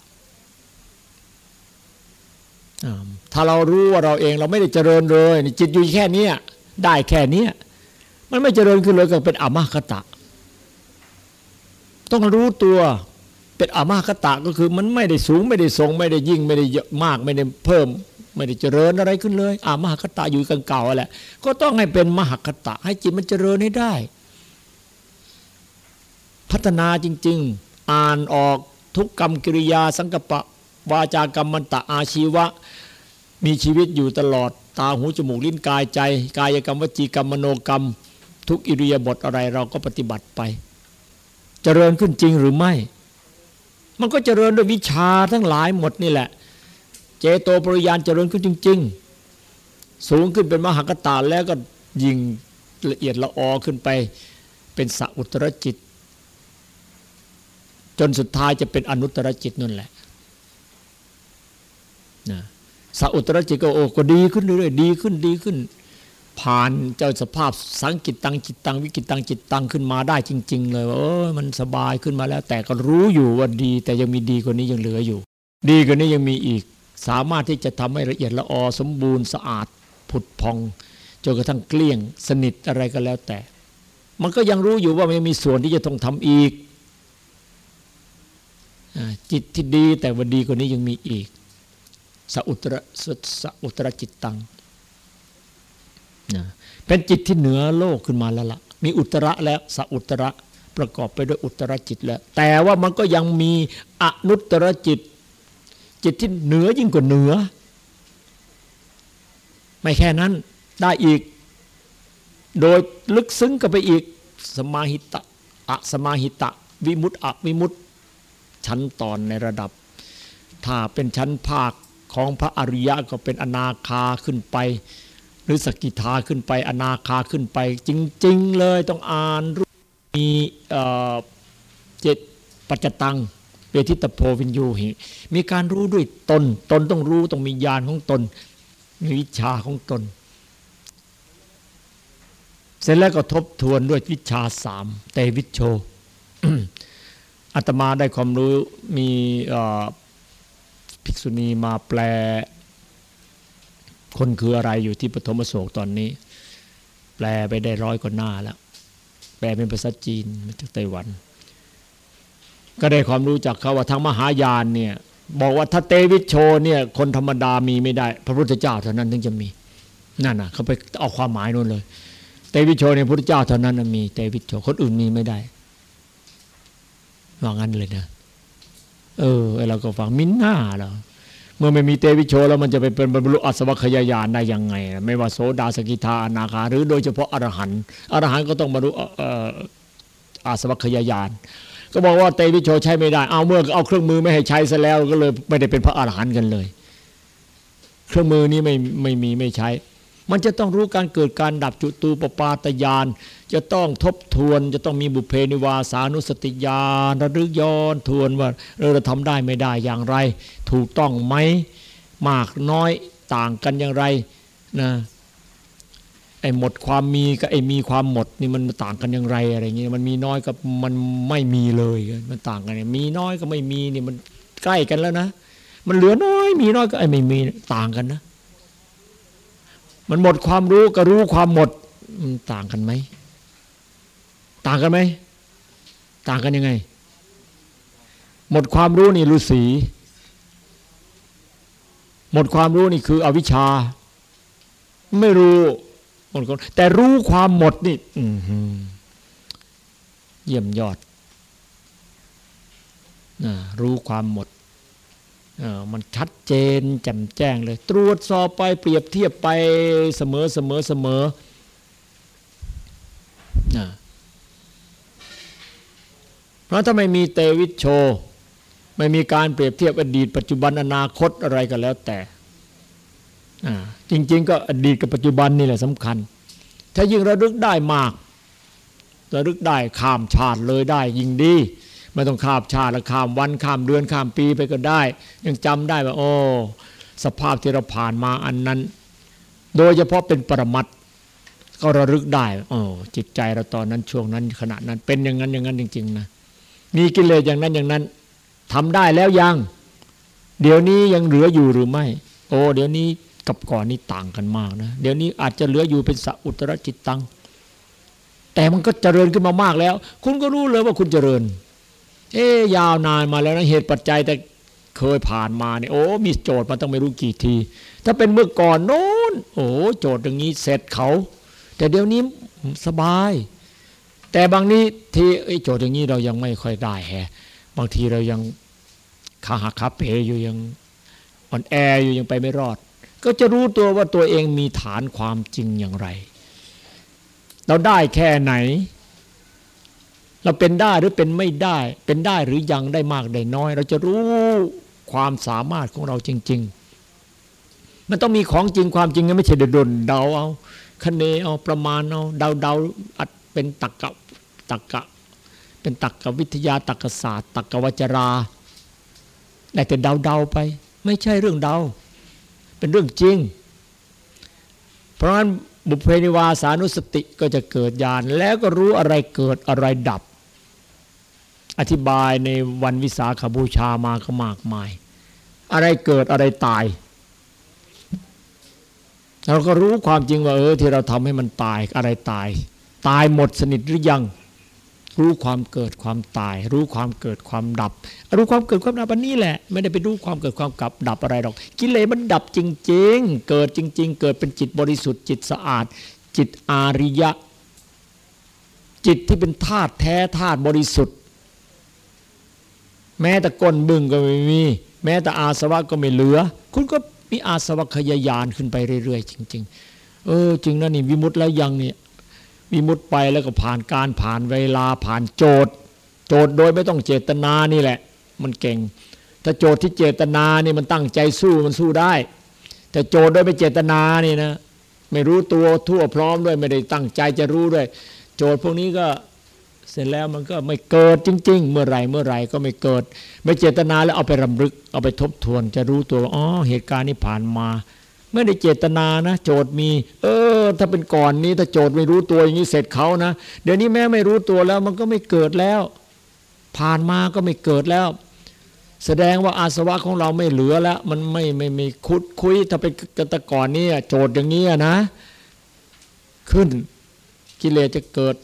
ถ้าเรารู้ว่าเราเองเราไม่ได้เจริญเลยจิตอยู่แค่นี้ได้แค่นี้มันไม่เจริญขึ้นเลยก็เป็นอมหกตะ ต้องรู้ตัวเป็นอมหกตะก็คือมันไม่ได้สูงไม่ได้ทรงไม่ได้ยิ่งไม่ได้เยอะมากไม่ได้เพิ่ม ไม่ได้เจริญอะไรขึ้นเลย อามหกตะอยู่กันเก่าแหละ ก็ต้องให้เป็นมหกตะ ให้จิตมันเจริญให้ได้ พัฒนาจริง ๆ อ่านออกทุกกรรมกิริยาสังกปะวาจากรรมมันตะอาชีวะ มีชีวิตอยู่ตลอดตาหูจมูกลิ้นกายใจ กายกรรมวจีกรรมมโนกรรม ทุกอิริยาบถอะไรเราก็ปฏิบัติไป เจริญขึ้นจริงหรือไม่ มันก็เจริญด้วยวิชาทั้งหลายหมดนี่แหละ เจโตปริยานเจริญขึ้นจริง ๆ สูงขึ้นเป็นมหากตาแล้วก็ยิงละเอียดละออขึ้นไป เป็นสัอุตรจิต จนสุดท้ายจะเป็นอนุตตรจิตนั่นแหละนะ สัอุตรจิตก็โอ้ก็ดีขึ้นเรื่อยๆดีขึ้นดีขึ้น ผ่านเจ้าสภาพสังกิตตังจิตตังวิกิตตังจิตตังขึ้นมาได้จริง ๆ เลยว่าเออมันสบายขึ้นมาแล้ว แต่ก็รู้อยู่ว่าดี แต่ยังมีดีกว่านี้ยังเหลืออยู่ ดีกว่านี้ยังมีอีก สามารถที่จะทำให้ละเอียดละออสมบูรณ์สะอาดผุดพองจนกระทั่งเกลี้ยง สนิทอะไรก็แล้วแต่ มันก็ยังรู้อยู่ว่ามันมีส่วนที่จะต้องทำอีกจิตที่ดีแต่ว่าดีกว่านี้ยังมีอีก สัอุตระสัอุตระจิตตังนะเป็นจิตที่เหนือโลกขึ้นมาแล้วละ่ะ มีอุตระแล้วสัอุตระประกอบไปด้วยอุตรจิตแล้ว แต่ว่ามันก็ยังมีอนุตรจิต จิตที่เหนือยิ่งกว่าเหนือ ไม่แค่นั้นได้อีก โดยลึกซึ้งกันไปอีกสมาหิตะอะสมาหิตะ วิมุตตะวิมุตตชั้นตอนในระดับ ถ้าเป็นชั้นภาค ของพระอริยะก็เป็นอนาคาขึ้นไป หรือสกิทาขึ้นไป อนาคาขึ้นไป จริง ๆ เลยต้องอ่านมีเจ็ดปัจจตังเปทิตโพวินยูหิมีการรู้ด้วยตน ตนต้องรู้ต้องมีญาณของตนมีวิชาของตน เสร็จแล้วก็ทบทวนด้วยวิชาสามเตวิชโชอาตมาได้ความรู้มี ภิกษุณีมาแปล คนคืออะไรอยู่ที่ปฐมโศกตอนนี้ แปลไปได้ร้อยกว่าหน้าแล้ว แปลเป็นภาษาจีนมาจากไต้หวัน ก็ได้ความรู้จากเขาว่าทางมหายานเนี่ยบอกว่าถ้าเตวิชโชเนี่ย คนธรรมดามีไม่ได้ พระพุทธเจ้าเท่านั้นถึงจะมีนั่นน่ะเขาไปเอาความหมายนู่นเลย เตวิชโชเนี่ยพระพุทธเจ้าเท่านั้นมีเตวิชโชคนอื่นมีไม่ได้ว่างั้นเลยนะ เออเราก็ฟังมินหน้าเราเมื่อไม่มีเตวิโชแล้วมันจะไปเป็นบรรลุอัศวคยายานได้ยังไง ไม่ว่าโสดาสกิทาอนาคา หรือโดยเฉพาะอรหันต์อรหันต์ก็ต้องบรรลุอาสวัคยายาน ก็บอกว่าเตวิโชใช้ไม่ได้ เอาเมื่อเอาเครื่องมือไม่ให้ใช้ซะแล้วก็เลยไม่ได้เป็นพระอรหันต์กันเลย เครื่องมือนี้ไม่ไม่มีไม่ใช้ มันจะต้องรู้การเกิดการดับจุตูปปาตยาน จะต้องทบทวนจะต้องมีบุเพนิวาสานุสติญาณระลึกย้อนทวนว่าเราทำได้ไม่ได้อย่างไร ถูกต้องไหมมากน้อยต่างกันอย่างไรนะไอ้หมดความมีกับไอ้มีความหมดนี่มันต่างกันอย่างไรอะไรเงี้ยมันมีน้อยกับมันไม่มีเลยมันต่างกันมีน้อยกับไม่มีนี่มันใกล้กันแล้วนะมันเหลือน้อยมีน้อยก็ไอ้ไม่มีต่างกันนะ มันหมดความรู้กับรู้ความหมดต่างกันไหม ต่างกันไหม ต่างกันยังไง หมดความรู้นี่ฤาษีหมดความรู้นี่คือ อวิชชา ไม่รู้หมดแต่รู้ความหมดนี่เยี่ยมยอดรู้ความหมดมันชัดเจนแจ่มแจ้งเลย ตรวจสอบไปเปรียบเทียบไปเสมอเสมอเสมอเพ ราะถ้าไม่มีเตวิชโช ไม่มีการเปรียบเทียบอดีต ปัจจุบันอนาคตอะไรก็แล้วแต่จริง ๆ ก็อดีตกับปัจจุบันนี่แหละสำคัญ ถ้ายิ่งระลึกได้มาก ระลึกได้ข้ามชาติเลยได้ยิ่งดีไม่ต้องข้ามชาติละข้ามวันข้ามเดือนข้ามปีไปก็ได้ ยังจำได้ว่าโอ้สภาพที่เราผ่านมาอันนั้น โดยเฉพาะเป็นปรมัตก็ระลึกได้โอ้จิตใจเราตอนนั้นช่วงนั้นขณะนั้นเป็นอย่างนั้นอย่างนั้นจริง ๆ นะ มีกิเลสอย่างนั้นอย่างนั้นทำได้แล้วยัง เดี๋ยวนี้ยังเหลืออยู่หรือไม่ โอ้เดี๋ยวนี้กับก่อนนี้ต่างกันมากนะ เดี๋ยวนี้อาจจะเหลืออยู่เป็นสัอุตรจิตตัง แต่มันก็เจริญขึ้นมามากแล้ว คุณก็รู้เลยว่าคุณเจริญ เอ๊ยาวนานมาแล้วนะเหตุปัจจัยแต่เคยผ่านมาเนี่ยโอ้ มีโจทย์มาต้องไม่รู้กี่ที ถ้าเป็นเมื่อก่อนโน้น โอ้โจทย์อย่างนี้เสร็จเขา แต่เดี๋ยวนี้สบาย แต่บางนี้ที่โจทย์อย่างนี้เรายังไม่ค่อยได้แฮบางทีเรายังขาหักขาเพอยู่ยังอ่อนแออยู่ยังไปไม่รอด ก็จะรู้ตัวว่าตัวเองมีฐานความจริงอย่างไร เราได้แค่ไหน เราเป็นได้หรือเป็นไม่ได้ เป็นได้หรือยังได้มากได้น้อย เราจะรู้ความสามารถของเราจริง ๆ มันต้องมีของจริงความจริงไม่ใช่เดนเดาเอาคะเนเอาประมาณเอาเดาเดาอัดเป็นตักกะ ตักกะ เป็นตักกวิทยาตักกศาสตร์ตักกวจราได้แต่เดาเดาไป ไม่ใช่เรื่องเดา เป็นเรื่องจริง เพราะฉะนั้นบุพเพนิวาสานุสติก็จะเกิดญาณแล้วก็รู้อะไรเกิดอะไรดับ อธิบายในวันวิสาขบูชามาก็มากมาย อะไรเกิดอะไรตาย เราก็รู้ความจริงว่าเออที่เราทำให้มันตายอะไรตาย ตายหมดสนิทหรือยัง รู้ความเกิดความตาย รู้ความเกิดความดับ รู้ความเกิดความดับอันนี้แหละ ไม่ได้ไปรู้ความเกิดความกับดับอะไรหรอก กิเลสมันดับจริง ๆ เกิดจริง ๆ เกิดเป็นจิตบริสุทธิ์จิตสะอาด จิตอาริยะ จิตที่เป็นธาตุแท้ธาตุบริสุทธิ์ แม้แต่ก้นบึ้งก็ไม่มี แม้แต่อาสวะก็ไม่เหลือ คุณก็มีอาสวะขยายานขึ้นไปเรื่อยๆจริง ๆ เออจริงนะนี่วิมุตต์แล้วยังเนี่ย วิมุตไปแล้วก็ผ่านการผ่านเวลาผ่านโจทย์ โจทย์โดยไม่ต้องเจตนานี่แหละ มันเก่ง ถ้าโจทย์ที่เจตนานี่มันตั้งใจสู้มันสู้ได้ แต่โจทย์โดยไม่เจตนานี่นะ ไม่รู้ตัวทั่วพร้อมด้วยไม่ได้ตั้งใจจะรู้ด้วย โจทย์พวกนี้ก็เสร็จแล้วมันก็ไม่เกิดจริง ๆ เมื่อไรเมื่อไรก็ไม่เกิด ไม่เจตนาแล้วเอาไปรำลึก เอาไปทบทวน จะรู้ตัวอ๋อเหตุการณ์นี้ผ่านมา ไม่ได้เจตนานะ โจทย์มี เออ ถ้าเป็นก่อนนี้ ถ้าโจทย์ไม่รู้ตัวอย่างนี้เสร็จเขานะ เดี๋ยวนี้แม้ไม่รู้ตัวแล้วมันก็ไม่เกิดแล้ว ผ่านมาก็ไม่เกิดแล้ว แสดงว่าอาสวะของเราไม่เหลือแล้ว มันไม่ไม่ไม่คุดคุย ถ้าเป็นกตะก่อนนี่โจทย์อย่างนี้นะ ขึ้นกิเลสจะเกิด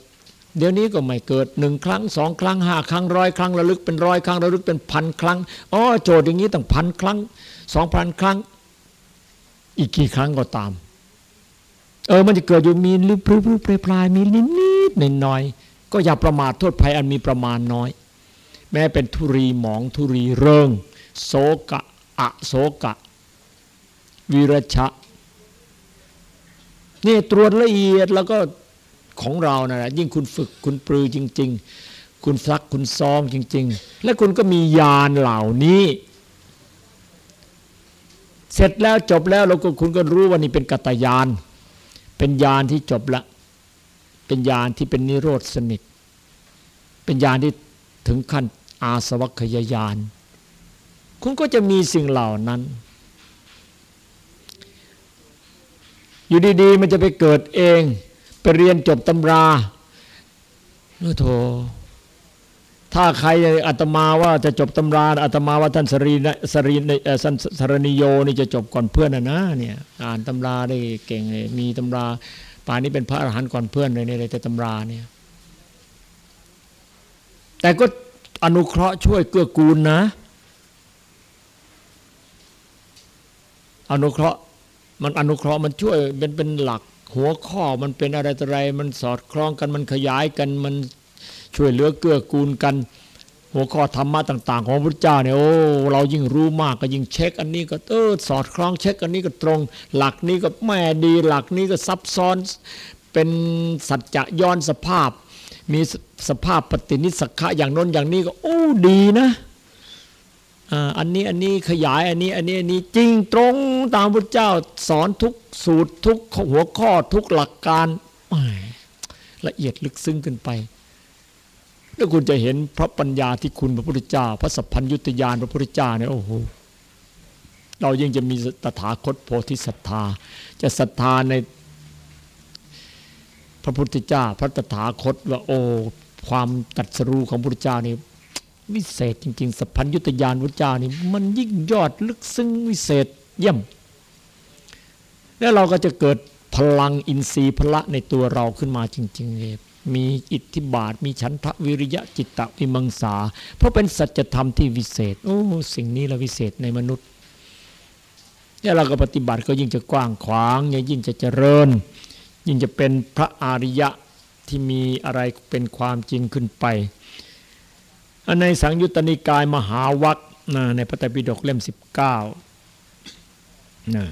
เดี๋ยวนี้ก็ไม่เกิดหนึ่งครั้งสองครั้งห้าครั้งร้อยครั้งระลึกเป็นร้อยครั้งระลึกเป็นพันครั้งอ๋อโจทย์อย่างนี้ตั้งพันครั้งสองพันครั้ง อีกกี่ครั้งก็ตาม เออมันจะเกิดอยู่มีรูปรูปปลายมีนิดนิดหน่อยน้อยก็อย่าประมาทโทษภัยอันมีประมาณน้อย แม้เป็นทุรีหมองทุรีเริงโศกะอะโศกะ วิรชะนี่ตรวจละเอียดแล้วก็ของเรานะ่ะยิ่งคุณฝึกคุณปรือจริง ๆ คุณซักคุณซ้อมจริง ๆ และคุณก็มียานเหล่านี้ เสร็จแล้วจบแล้วเราก็คุณก็รู้ว่านี่เป็นกัตยาน เป็นญาณที่จบละ เป็นญาณที่เป็นนิโรธสนิท เป็นญาณที่ถึงขั้นอาสวัคยายาน คุณก็จะมีสิ่งเหล่านั้น อยู่ดีๆ มันจะไปเกิดเอง ไปเรียนจบตำราโอ้โถ ถ้าใครอาตมาว่าจะจบตำราอาตมาว่าท่านสรีสรีสันสรณิโยนี่จะจบก่อนเพื่อนนะนะเนี่ยอ่านตำราได้เก่งเลยมีตำราป่านนี้เป็นพระอรหันต์ก่อนเพื่อนเลยในแต่ตำราเนี่ย แต่ก็อนุเคราะห์ช่วยเกื้อกูลนะ อนุเคราะห์มันอนุเคราะห์มันช่วยเป็นเป็นหลักหัวข้อมันเป็นอะไรต่ออะไร มันสอดคล้องกันมันขยายกันมัน ช่วยเหลือเกื้อกูลกัน หัวข้อธรรมะต่าง ๆ ของพระเจ้าเนี่ยโอ้เรายิ่งรู้มากก็ยิ่งเช็ค อันนี้ก็เออสอดคล้องเช็ค อันนี้ก็ตรง หลักนี้ก็แม่ดีหลักนี้ก็ซับซ้อนเป็นสัจจะย้อนสภาพ มีสภาพปฏินิสักะอย่างน้นอย่างนี้ก็โอ้ดีนะอันนี้อันนี้ขยายอันนี้อันนี้อันนี้จริงตรงตามพระเจ้าสอนทุกสูตรทุกหัวข้อทุกหลักการละเอียดลึกซึ้งขึ้นไป แล้วคุณจะเห็นพระปัญญาที่คุณพระพุทธเจ้า พระสัพพัญญุตยานพระพุทธเจ้าเนี่ยโอ้โหเรายังจะมีตถาคตโพธิศรัทธา จะศรัทธาในพระพุทธเจ้า พระตถาคตว่าโอ้ความตัดสรู้ของพระพุทธเจ้านี่วิเศษจริง ๆสัพพัญญุตยานพระเจ้านี่มันยิ่งยอดลึกซึ้งวิเศษเยี่ยม แล้วเราก็จะเกิดพลังอินทรีย์พละในตัวเราขึ้นมาจริงๆเลย มีอิทธิบาท มีฉันทะวิริยะจิตตะวิมังสา เพราะเป็นสัจธรรมที่วิเศษ โอ้ สิ่งนี้ละวิเศษในมนุษย์เนี่ยเราก็ปฏิบัติก็ยิ่งจะกว้างขวาง ยิ่งจะเจริญ ยิ่งจะเป็นพระอริยะที่มีอะไรเป็นความจริงขึ้นไป ในสังยุตตนิกายมหาวัคในพระไตรปิฎกเล่ม 19นะ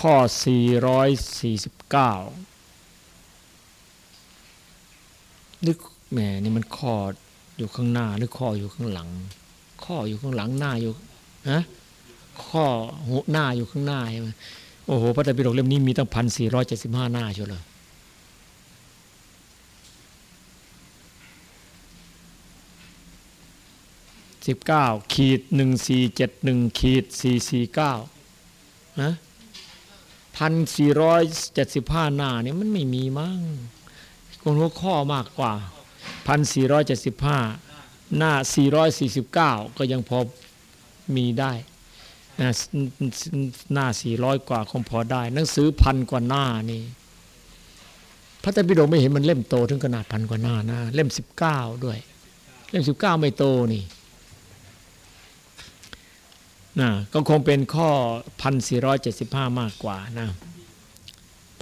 ข้อ 449 หรือแหมนี่มันข้ออยู่ข้างหน้า หรือข้ออยู่ข้างหลัง ข้ออยู่ข้างหลังหน้าอยู่ฮะข้อหัวหน้าอยู่ข้างหน้าใช่ไหมโอ้โหพระไตรปิฎกเล่มนี้มีตั้งพันสี่ร้อยเจ็ดสิบห้าหน้าเชียวเลยสิบเก้าขีดหนึ่งสี่เจ็ดหนึ่งขีดสี่สี่เก้านะพันสี่ร้อยเจ็ดสิบห้าหน้าเนี่ยมันไม่มีมั้ง คนหัวข้อมากกว่าพันสี่ร้อยเจ็ดสิบห้าหน้าสี่ร้อยสี่สิบเก้าก็ยังพอมีได้หน้าสี่ร้อยกว่าคงพอได้ หนังสือพันกว่าหน้านี่พระไตรปิฎกไม่เห็นมันเล่มโตถึงขนาดพันกว่าหน้านะเล่มสิบเก้าด้วย เล่มสิบเก้าไม่โตนี่นะก็คงเป็นข้อพันสี่ร้อยเจ็ดสิบห้ามากกว่านะ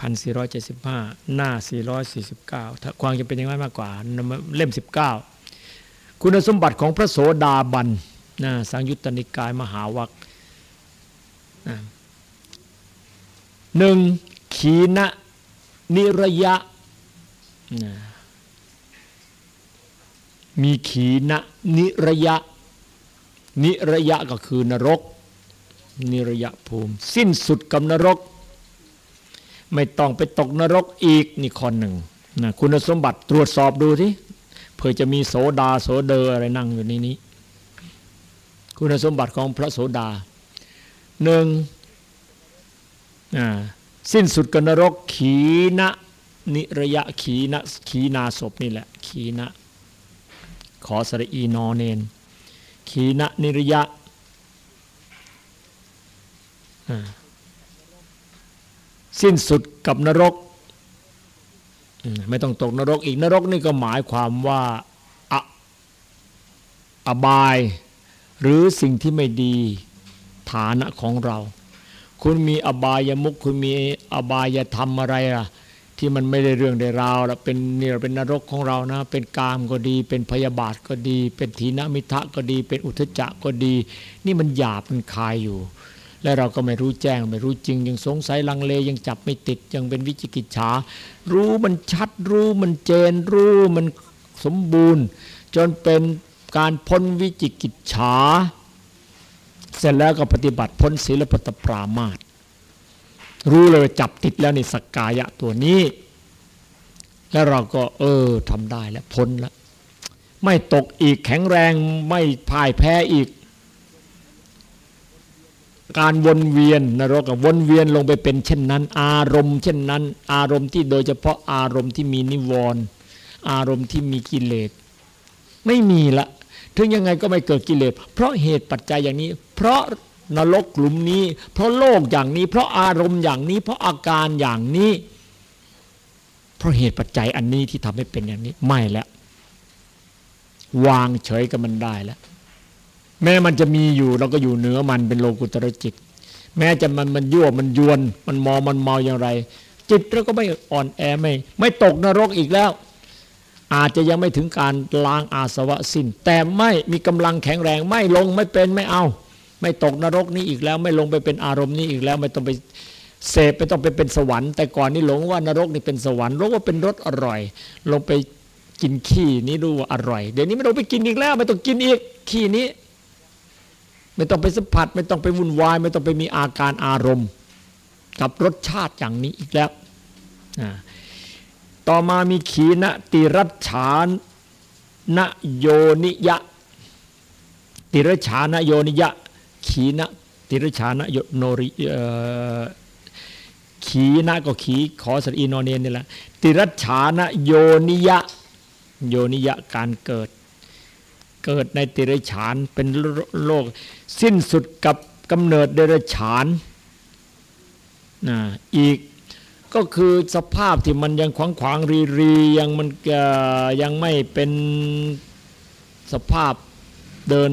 พันสี่ร้อยเจ็ดสิบห้าหน้าสี่ร้อยสี่สิบเก้าถ้าความจะเป็นยังไงมากกว่าเล่มสิบเก้าคุณสมบัติของพระโสดาบันนะสังยุตตนิกายมหาวัคหนึ่งขีณะนิระยะนะมีขีณะนิระยะ นิระยะก็คือนรก นิระยะภูมิ สิ้นสุดกับนรก ไม่ต้องไปตกนรกอีกนี่ข้อหนึ่งนะคุณสมบัติตรวจสอบดูที่เพื่อจะมีโสดาโสเดออะไรนั่งอยู่ในนี้ คุณสมบัติของพระโสดาหนึ่งสิ้นสุดกับนรกขีณะนิระยะขีณะขีนาศพนี่แหละ ขีณะขอสระอีนอเนน ขีณะนิระยะ สิ้นสุดกับนรก ไม่ต้องตกนรกอีกนรกนี่ก็หมายความว่าอบาย หรือสิ่งที่ไม่ดีฐานะของเรา คุณมีอบายมุกคุณมีอบายธรรมอะไรล่ะที่มันไม่ได้เรื่องได้ราวแล้วเป็นเนี่ยเป็นนรกของเรานะ เป็นกามก็ดี เป็นพยาบาทก็ดี เป็นทีนมิทะก็ดี เป็นอุทจักก็ดี นี่มันหยาบมันคายอยู่ และเราก็ไม่รู้แจ้ง ไม่รู้จริง ยังสงสัยลังเลยังจับไม่ติดยังเป็นวิจิกิจฉารู้มันชัดรู้มันเจนรู้มันสมบูรณ์ จนเป็นการพ้นวิจิกิจฉาเสร็จแล้วก็ปฏิบัติพ้นศีลปตปรามาตรู้เลยจับติดแล้วนี่สกกายะตัวนี้ แล้วเราก็เออทำได้แล้วพ้นแล้วไม่ตกอีกแข็งแรงไม่พ่ายแพ้อีก การวนเวียนนรกวนเวียนลงไปเป็นเช่นนั้น อารมณ์ เช่นนั้น อารมณ์ที่โดยเฉพาะอารมณ์ที่มีนิวรณ์อารมณ์ที่มีกิเลสไม่มีละ ถึงยังไงก็ไม่เกิดกิเลสเพราะเหตุปัจจัยอย่างนี้ เพราะนรกกลุ่มนี้ เพราะโลกอย่างนี้ เพราะอารมณ์อย่างนี้ เพราะอาการอย่างนี้ เพราะเหตุปัจจัยอันนี้ที่ทำให้เป็นอย่างนี้ ไม่แล้ววางเฉยกับมันได้แล้ว แม้มันจะมีอยู่เราก็อยู่เหนือมันเป็นโลกุตรจิต แม้จะมันมันยั่วมันยวน มันมอมันเมาอย่างไร จิตเราก็ไม่อ่อนแอไม่ ไม่ตกนรกอีกแล้ว อาจจะยังไม่ถึงการล้างอาสวะสิ้น แต่ไม่มีกำลังแข็งแรงไม่ลงไม่เป็นไม่เอา ไม่ตกนรกนี้อีกแล้ว ไม่ลงไปเป็นอารมณ์นี้อีกแล้ว ไม่ต้องไปเสพไม่ต้องไปเป็นสวรรค์แต่ก่อนนี่หลงว่านรกนี่เป็นสวรรค์รู้ว่าเป็นรสอร่อย ลงไปกินขี้นี้รู้ว่าอร่อย เดี๋ยวนี้ไม่ต้องไปกินอีกแล้ว ไม่ต้องกินอีกขี้นี้ ไม่ต้องไปสัมผัส ไม่ต้องไปวุ่นวาย ไม่ต้องไปมีอาการอารมณ์ กับรสชาติอย่างนี้อีกแล้ว ต่อมามีขีณติรัชฉานนโยนิยะ ติรชานโยนิยะ ขีณติรชานโยโนริขีณก็ขีขอสรีนอนเนนนี่แหละติรชานโยนิยะ โยนิยะการเกิด เกิดในติรฉานเป็นโลก สิ้นสุดกับกำเนิดเดรฉานอีกก็คือสภาพที่มันยังขวางขวางรีรียังมันยังไม่เป็นสภาพเดิน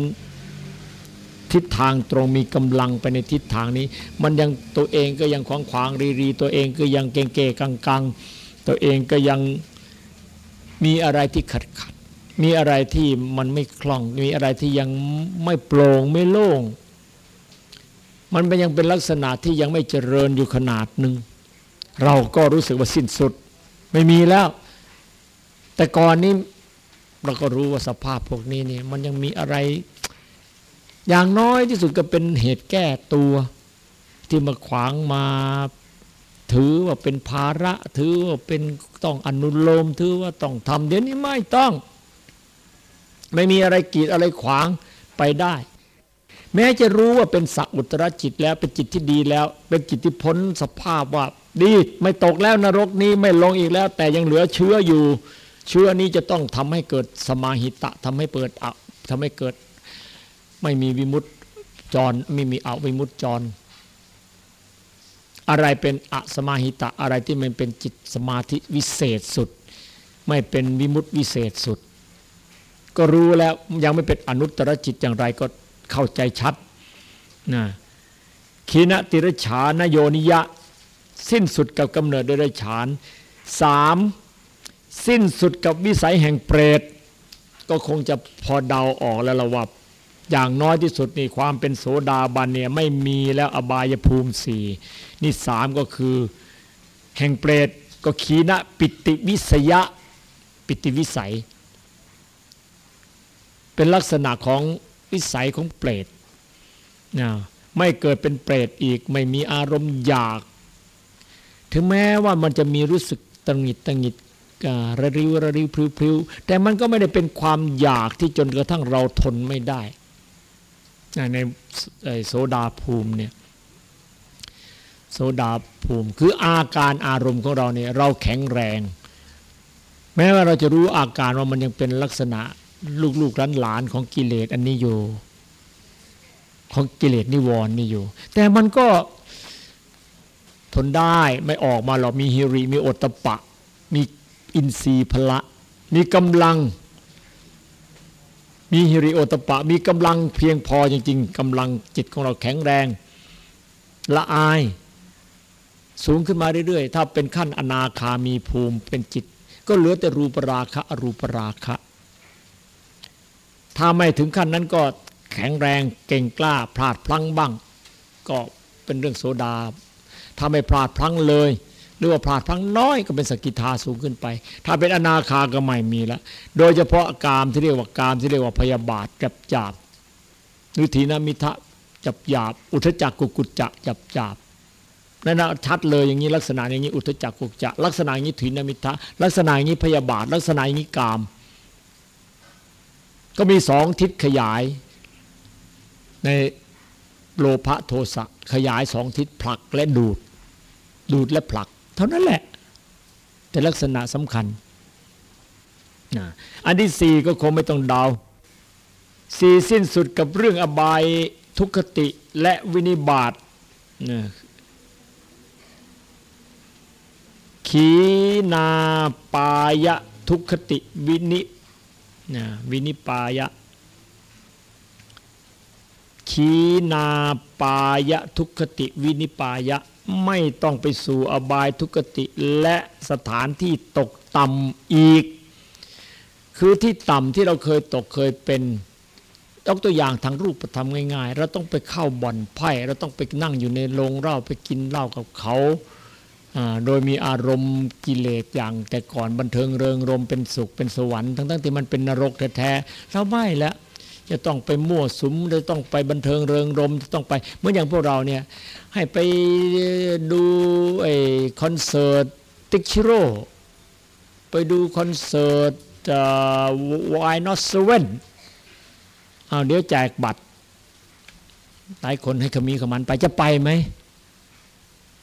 ทิศทางตรงมีกำลังไปในทิศทางนี้ มันยังตัวเองก็ยังขวางขวางรีรี ตัวเองก็ยังเก่งเก่กังกังตัวเองก็ยังมีอะไรที่ขัดขัด มีอะไรที่มันไม่คล่อง มีอะไรที่ยังไม่โปร่งไม่โล่ง มันเป็นยังเป็นลักษณะที่ยังไม่เจริญอยู่ขนาดหนึ่ง เราก็รู้สึกว่าสิ้นสุด ไม่มีแล้ว แต่ก่อนนี้เราก็รู้ว่าสภาพพวกนี้เนี่ยมันยังมีอะไร อย่างน้อยที่สุดก็เป็นเหตุแก้ตัว ที่มาขวางมา ถือว่าเป็นภาระ ถือว่าเป็นต้องอนุโลมถือว่าต้องทำเดี๋ยวนี้ไม่ต้อง ไม่มีอะไรกีดอะไรขวางไปได้ แม้จะรู้ว่าเป็นสักอุตรจิตแล้วเป็นจิตที่ดีแล้ว เป็นจิตที่พ้นสภาพว่าดีไม่ตกแล้วนรกนี้ไม่ลงอีกแล้ว แต่ยังเหลือเชื้ออยู่ เชื้อนี้จะต้องทำให้เกิดสมาหิตะทำให้เปิดอะทำให้เกิด ไม่มีวิมุตจรไม่มีอวิมุตจร อะไรเป็นอสมาหิตะอะไรที่มันเป็นจิตสมาธิวิเศษสุด ไม่เป็นวิมุตวิเศษสุด ก็รู้แล้วยังไม่เป็นอนุตตรจิตอย่างไรก็เข้าใจชัดนะขีณติรฉานโยนิยะ สิ้นสุดกับกำเนิดเดรัจฉานสามสิ้นสุดกับวิสัยแห่งเปรต ก็คงจะพอเดาออกแล้วละว่าอย่างน้อยที่สุดนี่ความเป็นโสดาบันเนี่ยไม่มีแล้วอบายภูมิสี่นี่สามก็คือแห่งเปรตก็ขีณปิติวิสยะ ปิติวิสัย เป็นลักษณะของวิสัยของเปรตนะไม่เกิดเป็นเปรตอีกไม่มีอารมณ์อยาก ถึงแม้ว่ามันจะมีรู้สึกตังหิดตังหิดระริวระริวพริ้วแต่มันก็ไม่ได้เป็นความอยากที่จนกระทั่งเราทนไม่ได้ ในโสดาภูมิเนี่ยโสดาภูมิ คืออาการอารมณ์ของเราเนี่ยเราแข็งแรง แม้ว่าเราจะรู้อาการว่ามันยังเป็นลักษณะ ลูกๆหลานของกิเลสอันนี้อยู่ ของกิเลสนิวรณ์นี่อยู่ แต่มันก็ทนได้ไม่ออกมาหรอกมีฮิริมีโอตปะ มีอินทรีย์พละ มีกำลัง มีฮิริโอตปะ มีกำลังเพียงพอจริง ๆกำลังจิตของเราแข็งแรง ละอาย สูงขึ้นมาเรื่อยๆ ถ้าเป็นขั้นอนาคามีภูมิเป็นจิต ก็เหลือแต่รูปราคะอรูปราคะ ถ้าไม่ถึงขั้นนั้นก็แข็งแรงเก่งกล้าพลาดพลั้งบ้าง ก็เป็นเรื่องโสดาถ้าไม่พลาดพลั้งเลย หรือว่าพลาดพลั้งน้อยก็เป็นสกิทาสูงขึ้นไป ถ้าเป็นอนาคาก็ไม่มีล้วโดยเฉพาะกามที่เรียกว่ากามที่เรียกว่าพยาบาทจับจับหรือทีนามิทะจับหยาบ อุทจักกุกุจจะจับจับนั่นนะชัดเลยอย่างนี้ลักษณะอย่างนี้อุทจักกุกจะลักษณะอย่างนี้ถีนมิทะลักษณะอย่างนี้พยาบาท ลักษณะอย่างนี้กาม ก็มีสองทิศขยาย ในโลภะโทสะขยายสองทิศผลักและดูด ดูดและผลัก เท่านั้นแหละ แต่ลักษณะสำคัญอันที่สี่ก็คงไม่ต้องเดาสี่สิ้นสุดกับเรื่องอบายทุกขติและวินิบาตขีนาปายะทุกขติวินิ นะวินิปายะขีนาปายะทุกขติวินิปายะไม่ต้องไปสู่อบายทุกติและสถานที่ตกต่ำอีก คือที่ต่ำที่เราเคยตกเคยเป็นยกตัวอย่างทางรูปธรรมง่ายๆ เราต้องไปเข้าบ่อนไพ่เราต้องไปนั่งอยู่ในโรงเหล้าไปกินเหล้ากับเขา โดยมีอารมณ์กิเลสอย่าง แต่ก่อนบันเทิงเริงรมเป็นสุขเป็นสวรรค์ทั้งๆที่มันเป็นนรกแท้ๆเราไม่แล้วจะต้องไปมั่วสุมจะต้องไปบันเทิงเริงรมจะต้องไปเหมือนอย่างพวกเราเนี่ยให้ไปดูไอ้คอนเสิร์ตติ๊กชิโร่ไปดูคอนเสิร์ตวายนอสเซเว่นเอาเดี๋ยวแจกบัตรหลายคนให้ขมีขมันไปจะไปไหม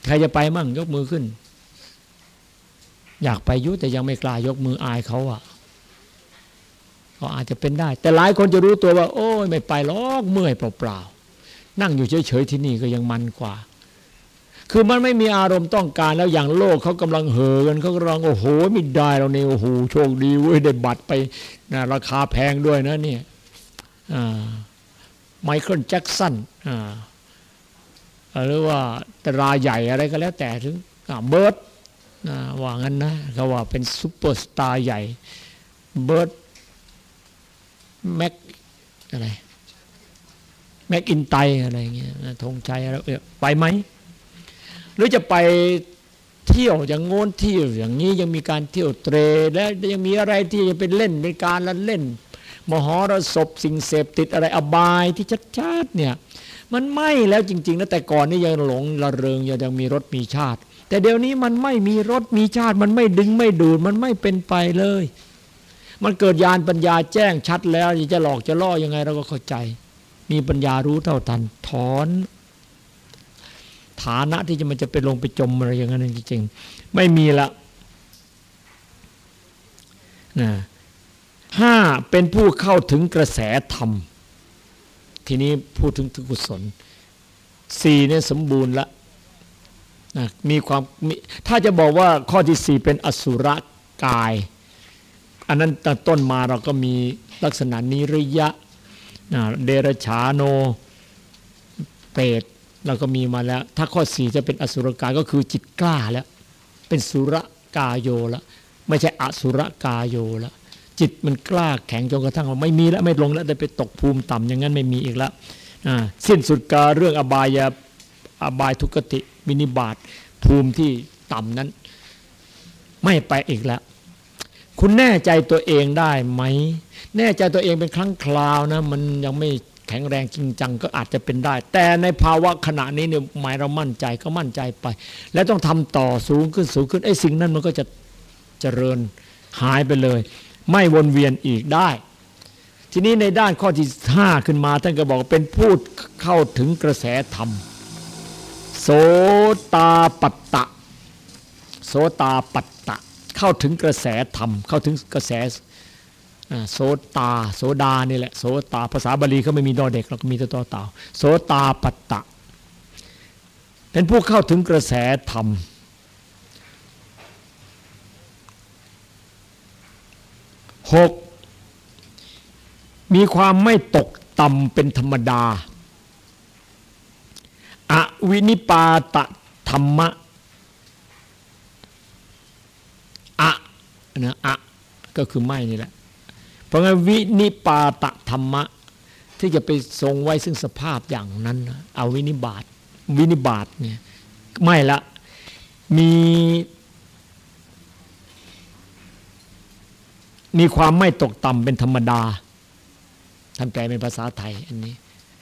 ใครจะไปมั่งยกมือขึ้น อยากไปยุแต่ยังไม่กล้ายกมืออายเขาอะก็อาจจะเป็นได้ แต่หลายคนจะรู้ตัวว่า โอ้ยไม่ไปหรอกเมื่อยเปล่าๆนั่งอยู่เฉยๆที่นี่ก็ยังมันกว่า คือมันไม่มีอารมณ์ต้องการแล้วอย่างโลกเขากำลังเห่อกันเขากำลังโอ้โหไม่ได้เราเนี่ยโอ้โหโชคดีเว้ยได้บัตรไปนะราคาแพงด้วยนะเนี่ยไมเคิลแจ็กสันอ่า หรือว่าดาราใหญ่อะไรก็แล้วแต่ถึงเบิร์ดว่างั้นนะเขาว่าเป็นซูเปอร์สตาร์ใหญ่เบิร์ด made อะไร made in Thai อะไรเงี้ยธงชัยอะไรไปไหม หรือจะไปเที่ยวอย่างโง้นเที่ยวอย่างนี้ยังมีการเที่ยวเตรและยังมีอะไรที่จะเป็นเล่นเป็นการละเล่น มหรสพสิ่งเสพติดอะไรอบายที่ชัดๆเนี่ย มันไม่แล้วจริง ๆ นะแต่ก่อนนี่ยังหลงละเริงยังมีรถมีชาติ แต่เดี๋ยวนี้มันไม่มีรถมีชาติมันไม่ดึงไม่ดูดมันไม่เป็นไปเลย มันเกิดญาณปัญญาแจ้งชัดแล้วจะหลอกจะล่อยังไงเราก็เข้าใจ มีปัญญารู้เท่าทันถอนฐานะที่จะมันจะไปลงไปจมอะไรอย่างนั้นจริงๆไม่มีละนะห้าเป็นผู้เข้าถึงกระแสธรรม ทีนี้พูดถึงทุกุศลสี่เนี่ยสมบูรณ์ละนะมีความถ้าจะบอกว่าข้อที่สี่เป็นอสุรกาย อันนั้นตต้นมาเราก็มีลักษณะนิริยะเดรชาโนเปรตเราก็มีมาแล้ว ถ้าข้อสี่จะเป็นอสุรกายก็คือจิตกล้าแล้ว เป็นสุรกายโยแล้วไม่ใช่อสุรกายโยแล้ว จิตมันกล้าแข็งจนกระทั่งว่าไม่มีแล้วไม่ลงแล้วได้ไปตกภูมิต่ำอย่างนั้นไม่มีอีกแล้วสิ้นสุดการเรื่องอบายอบายทุกติมินิบาตภูมิที่ต่ำนั้น ไม่ไปอีกแล้ว คุณแน่ใจตัวเองได้ไหม แน่ใจตัวเองเป็นครั้งคราวนะ มันยังไม่แข็งแรงจริงจังก็อาจจะเป็นได้ แต่ในภาวะขณะนี้เนี่ยหมายเรามั่นใจก็มั่นใจไป และต้องทำต่อสูงขึ้นสูงขึ้นไอ้สิ่งนั้นมันก็จะเจริญหายไปเลย ไม่วนเวียนอีกได้ ทีนี้ในด้านข้อที่ห้าขึ้นมาท่านก็บอกเป็นพูดเข้าถึงกระแสธรรม โสตาปัตตะ โสตาปัตตะ เข้าถึงกระแสธรรม เข้าถึงกระแสโสตา โสดานี่แหละโสตาภาษาบาลีเขาไม่มีดอเด็กเราก็มีตัวต่อเต่าโสตาปัตตะ เป็นผู้เข้าถึงกระแสธรรม หกมีความไม่ตกต่ำเป็นธรรมดา อวินิปาตธรรมะอะนะอะก็คือไม่นี่แหละ เพราะงั้นวินิปาตธรรมะ ที่จะไปทรงไว้ซึ่งสภาพอย่างนั้นเอาวินิบาตวินิบาตเนี่ยไม่ละมี มีความไม่ตกต่ำเป็นธรรมดาท่านแปลเป็นภาษาไทย อันนี้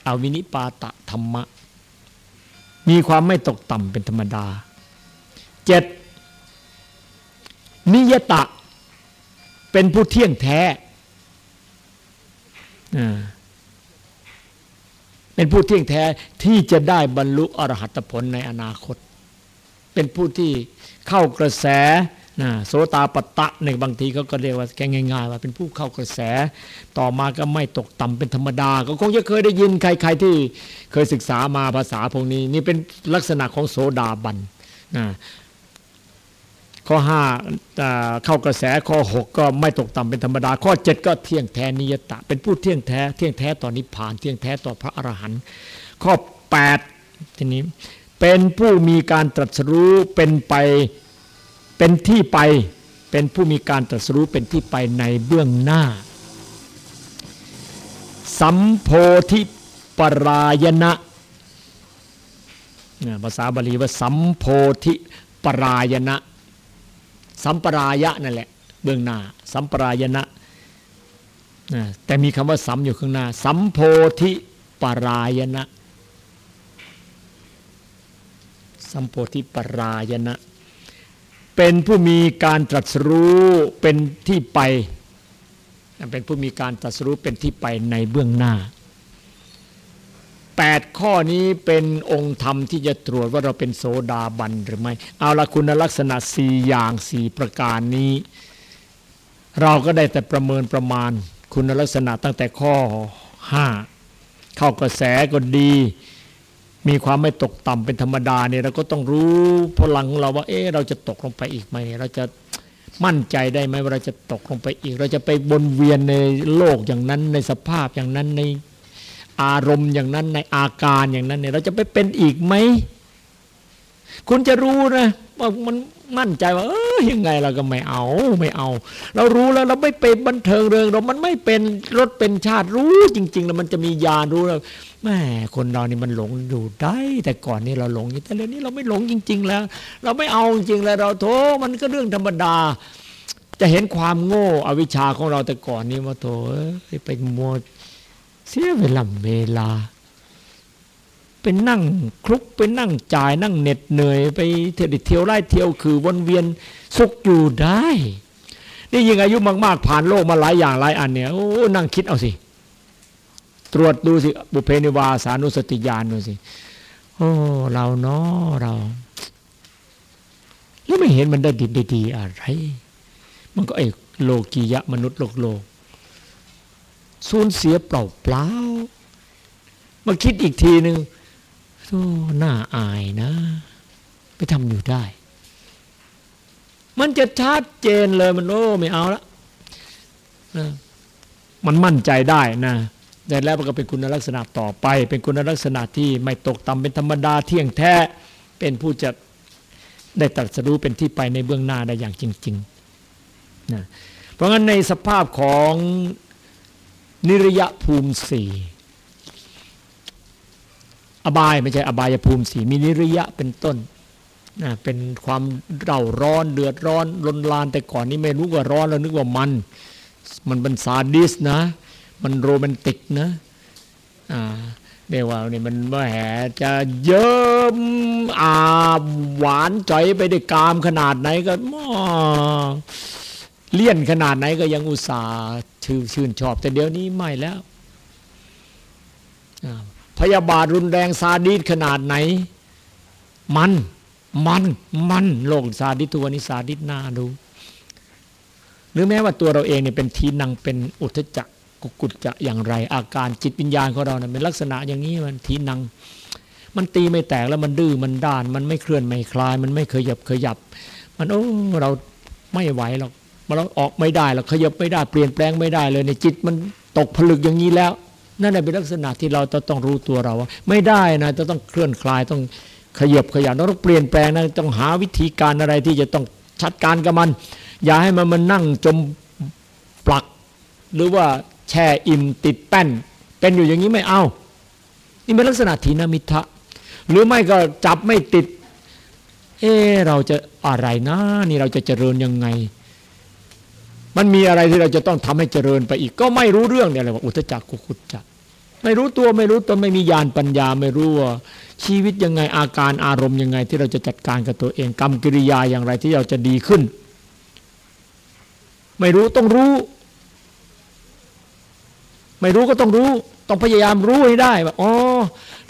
อวินิปาตะธรรมะ มีความไม่ตกต่ำเป็นธรรมดาเจ็ดนิยตะ เป็นผู้เที่ยงแท้เป็นผู้เที่ยงแท้ที่จะได้บรรลุอรหัตผลในอนาคต เป็นผู้ที่เข้ากระแส โสตาปตะในบางทีเขาก็เรียกว่าแกง่ายๆว่าเป็นผู้เข้ากระแส ต่อมาก็ไม่ตกต่ำเป็นธรรมดา ก็คงจะเคยได้ยินใคร ๆที่เคยศึกษามาภาษาพวกนี้ นี่เป็นลักษณะของโสดาบันนะข้อห้าเข้ากระแสข้อ 6 ก็ไม่ตกต่ำเป็นธรรมดา ข้อ 7 ก็เที่ยงแท้นิยตะ เป็นผู้เที่ยงแท้เที่ยงแท้ต่อนิพพาน เที่ยงแท้ต่อพระอรหันต์ข้อ 8 ทีนี้เป็นผู้มีการตรัสรู้เป็นไป เป็นที่ไปเป็นผู้มีการตรัสรู้เป็นที่ไปในเบื้องหน้า สัมโพธิปรายณะภาษาบาลีว่าสัมโพธิปรายณะ สัมปรายะนั่นแหละ เบื้องหน้า สัมปรายณะแต่มีคำว่าสัมอยู่ข้างหน้า สัมโพธิปรายณะ สัมโพธิปรายณะ เป็นผู้มีการตรัสรู้เป็นที่ไป เป็นผู้มีการตรัสรู้เป็นที่ไปในเบื้องหน้า 8 ข้อนี้เป็นองค์ธรรมที่จะตรวจว่าเราเป็นโสดาบันหรือไม่ เอาละคุณลักษณะสี่อย่างสี่ประการนี้ เราก็ได้แต่ประเมินประมาณ คุณลักษณะตั้งแต่ข้อ 5 เข้ากระแสก็ดี มีความไม่ตกต่ำเป็นธรรมดาเนี่ยเราก็ต้องรู้พลังของเราว่า เอ๊ะเราจะตกลงไปอีกไหมเราจะมั่นใจได้ไหมว่าเราจะตกลงไปอีก เราจะไปบนเวียนในโลกอย่างนั้นในสภาพอย่างนั้นในอารมณ์อย่างนั้นในอาการอย่างนั้นเนี่ยเราจะไปเป็นอีกไหมคุณจะรู้นะว่ามันมั่นใจว่า เอ ยังไงเราก็ไม่เอาไม่เอา เรารู้แล้วเราไม่เป็นบันเทิงเริงเรามันไม่เป็นรถเป็นชาติรู้จริง ๆ แล้วมันจะมีญาณรู้แล้วแม่คนเรานี่มันหลงอยู่ได้ แต่ก่อนนี่เราหลงอยู่แต่เดี๋ยวนี้เราไม่หลงจริง ๆ แล้ว เราไม่เอาจริงๆแล้วเราโถมันก็เรื่องธรรมดา จะเห็นความโง่อวิชชาของเราแต่ก่อนนี้มาโถไปมัวเสียเวลาเวลา เป็นนั่งคลุกเป็นนั่งจ่ายนั่งเหน็ดเหนื่อยไปเที่ยวเที่ยวไล่เที่ยวคือวนเวียนสุขอยู่ได้ นี่ยิ่งอายุมาก ๆ ผ่านโลกมาหลายอย่างหลายอันเนี่ยโอ้นั่งคิดเอาสิ ตรวจดูสิ บุเพนิวาสานุสติญาณดูสิ โอ้เราเนาะเราแล้วไม่เห็นมันได้ดีได้ดีอะไร มันก็ไอ้โลกียะมนุษย์โลกโลกสูญเสียเปล่าเปล่ามาคิดอีกทีหนึ่ง โอ้น่าอายนะ ไปทำอยู่ได้ มันจะชัดเจนเลยมันโอ้ไม่เอาละนะมันมั่นใจได้นะแต่แล้วมันก็เป็นคุณลักษณะต่อไป เป็นคุณลักษณะที่ไม่ตกต่ำเป็นธรรมดาเที่ยงแท้เป็นผู้จะได้ตรัสรู้เป็นที่ไปในเบื้องหน้าได้อย่างจริงๆนะเพราะงั้นในสภาพของนิรยภูมิสี่ อบายไม่ใช่อบายภูมิสีมีนิริยะเป็นต้นนะเป็นความเร่าร้อนเดือดร้อนลนลานแต่ก่อนนี้ไม่รู้ว่าร้อนแล้วนึกว่ามัน มันเป็นซาดิสนะ มันโรแมนติกนะอ่าเรียกว่านี่มันแหมจะเยิ้มอาหวานจ่อยไปได้วยกามขนาดไหนก็มอเลี่ยนขนาดไหนก็ยังอุตส่าห์ชื่นชอบ แต่เดี๋ยวนี้ไม่แล้ว พยาบาทรุนแรงซาดิสขนาดไหน มัน มันมันโลกซาดิสตัวนี้ซาดิสน่าดู หรือแม้ว่าตัวเราเองเนี่ยเป็นทีนังเป็นอุทจักกุกุจจะอย่างไร อาการจิตวิญญาณของเราเนี่ยเป็นลักษณะอย่างนี้มันทีนัง มันตีไม่แตกแล้วมันดื้อมันด้าน มันไม่เคลื่อนไม่คลาย มันไม่เคยหยับเคยหยับ มันโอ้เราไม่ไหวหรอกเราออกไม่ได้เราขยับไม่ได้เปลี่ยนแปลงไม่ได้เลยในจิตมันตกผลึกอย่างนี้แล้ว นั่นเป็นลักษณะที่เราต้องรู้ตัวเราว่า ไม่ได้นะจะต้องเคลื่อนคลายต้องขยบขยันต้องเปลี่ยนแปลงนะต้องหาวิธีการอะไรที่จะต้องชัดการกับมัน อย่าให้มันมันนั่งจมปลัก หรือว่าแช่อิ่มติดแป้น เป็นอยู่อย่างนี้ไม่เอา นี่เป็นลักษณะทีนมิทะ หรือไม่ก็จับไม่ติด เออเราจะอะไรนะ นี่เราจะเจริญยังไง มันมีอะไรที่เราจะต้องทำให้เจริญไปอีก ก็ไม่รู้เรื่องเนี่ยอะไรว่าอุตจักกุกุจจะไม่รู้ตัวไม่รู้ตนไม่มีญาณปัญญาไม่รู้ว่าชีวิตยังไงอาการอารมณ์ยังไง ที่เราจะจัดการกับตัวเอง กรรมกิริยาอย่างไรที่เราจะดีขึ้น ไม่รู้ต้องรู้ ไม่รู้ก็ต้องรู้ ต้องพยายามรู้ให้ได้ว่าอ๋อ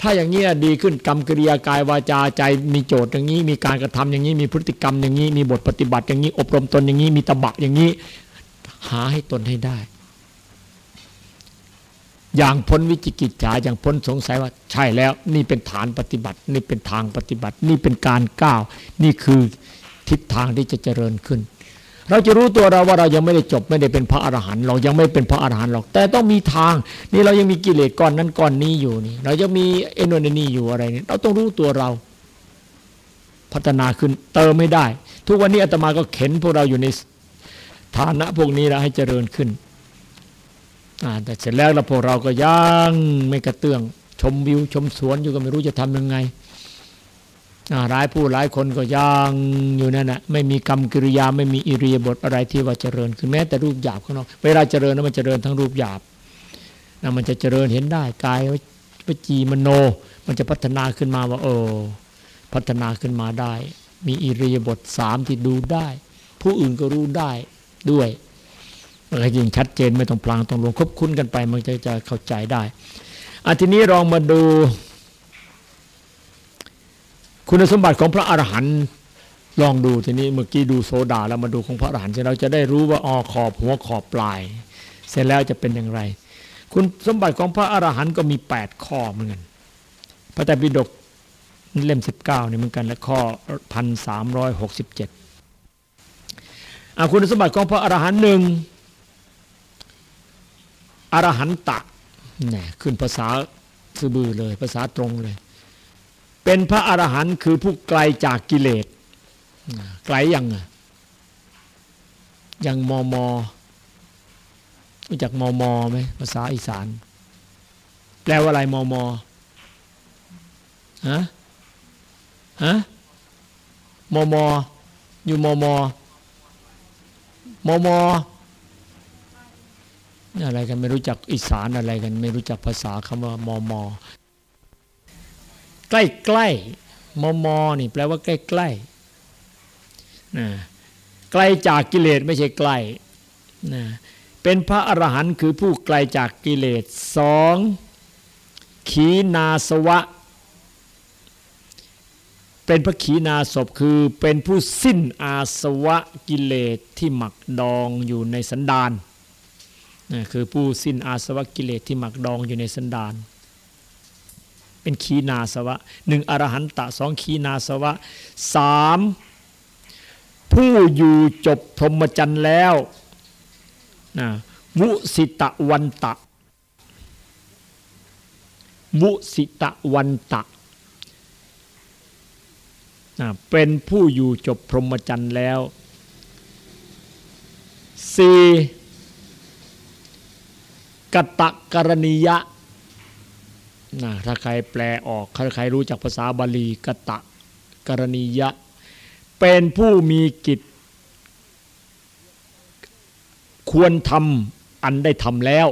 ถ้าอย่างนี้ดีขึ้นกรรมกิริยากายวาจาใจมีโจทย์อย่างนี้ มีการกระทำอย่างนี้ มีพฤติกรรมอย่างนี้ มีบทปฏิบัติอย่างนี้ อบรมตนอย่างนี้ มีตบะอย่างนี้ หาให้ตนให้ได้ อย่างพ้นวิจิกิจฉาอย่างพ้นสงสัยว่า ใช่แล้ว นี่เป็นฐานปฏิบัติ นี่เป็นทางปฏิบัติ นี่เป็นการก้าว นี่คือทิศทางที่จะเจริญขึ้น เราจะรู้ตัวเราว่าเรายังไม่ได้จบไม่ได้เป็นพระอรหันต์เรายังไม่เป็นพระอรหันต์หรอก แต่ต้องมีทาง นี่เรายังมีกิเลสก้อนนั้นก้อนนี้อยู่นี่ เรายังมีเอนโนนี่อยู่อะไรนี่เราต้องรู้ตัวเรา พัฒนาขึ้นเติมไม่ได้ ทุกวันนี้อาตมาก็เข็นพวกเราอยู่ใน ฐานะพวกนี้เราให้เจริญขึ้นแต่เสร็จแล้วเราพวกเราก็ยังไม่กระเตื้อง ชมวิวชมสวนอยู่ก็ไม่รู้จะทำยังไงร้ายผู้ร้ายคนก็ยังอยู่นั่นนะไม่มีกรรมกิริยาไม่มีอิริยาบถอะไรที่ว่าเจริญขึ้นแม้แต่รูปหยาบข้างนอกเวลาเจริญนั้นมันเจริญทั้งรูปหยาบนะมันจะเจริญเห็นได้กายวจีมโน มันจะพัฒนาขึ้นมาว่าโอ้พัฒนาขึ้นมาได้ มีอิริยาบถสามที่ดูได้ ผู้อื่นก็รู้ได้ ด้วยอะไรยิ่งชัดเจนไม่ต้องพลางต้องลงคบคุ้นกันไป มันจะจะเข้าใจได้อาทีนี้ลองมาดู คุณสมบัติของพระอรหันต์ลองดูทีนี้เมื่อกี้ดูโซดาแล้วมาดูของพระอรหันต์เราจะได้รู้ว่าอ๋อขอบหัวขอบปลาย เสร็จแล้วจะเป็นอย่างไร คุณสมบัติของพระอรหันต์ก็มี 8 ข้อเหมือนกันพระไตรปิฎกเล่ม 19นี่เหมือนกันและข้อ 1367 อาคุณสมบัติของพระอรหันต์หนึ่งอรหันตะนี่ขึ้นภาษาสบือเลย ภาษาตรงเลย เป็นพระอรหันต์คือผู้ไกลจากกิเลสไกลยังอย่างมอมอรู้จักมอมอไหมภาษาอีสาน แปลว่าอะไรมอมอฮะฮะมอมออยู่มอมอ มอมออะไรกันไม่รู้จักอีสานอะไรกัน ไม่รู้จักภาษาคำว่ามอมอใกล้ใกล้มอมอนี่แปลว่าใกล้ใกล้นะไกลจากกิเลสไม่ใช่ใกล้นะเป็นพระอรหันต์คือผู้ไกลจากกิเลสสองขีนาสวะ เป็นพระขีนาศพคือเป็นผู้สิ้นอาสวะกิเลสที่หมักดองอยู่ในสันดานนะคือผู้สิ้นอาสวะกิเลสที่หมักดองอยู่ในสันดาน เป็นขีนาสวะหนึ่งอรหันตะสองขีนาสวะสามผู้อยู่จบพรหมจรรย์แล้วนะวุสิตะวันตะวุสิตะวันตะ เป็นผู้อยู่จบพรหมจรรย์แล้วสี่กตะกรณียะนะถ้าใครแปลออกใครรู้จักภาษาบาลีกตะกรณียะ เป็นผู้มีกิจ ควรทำอันได้ทำแล้ว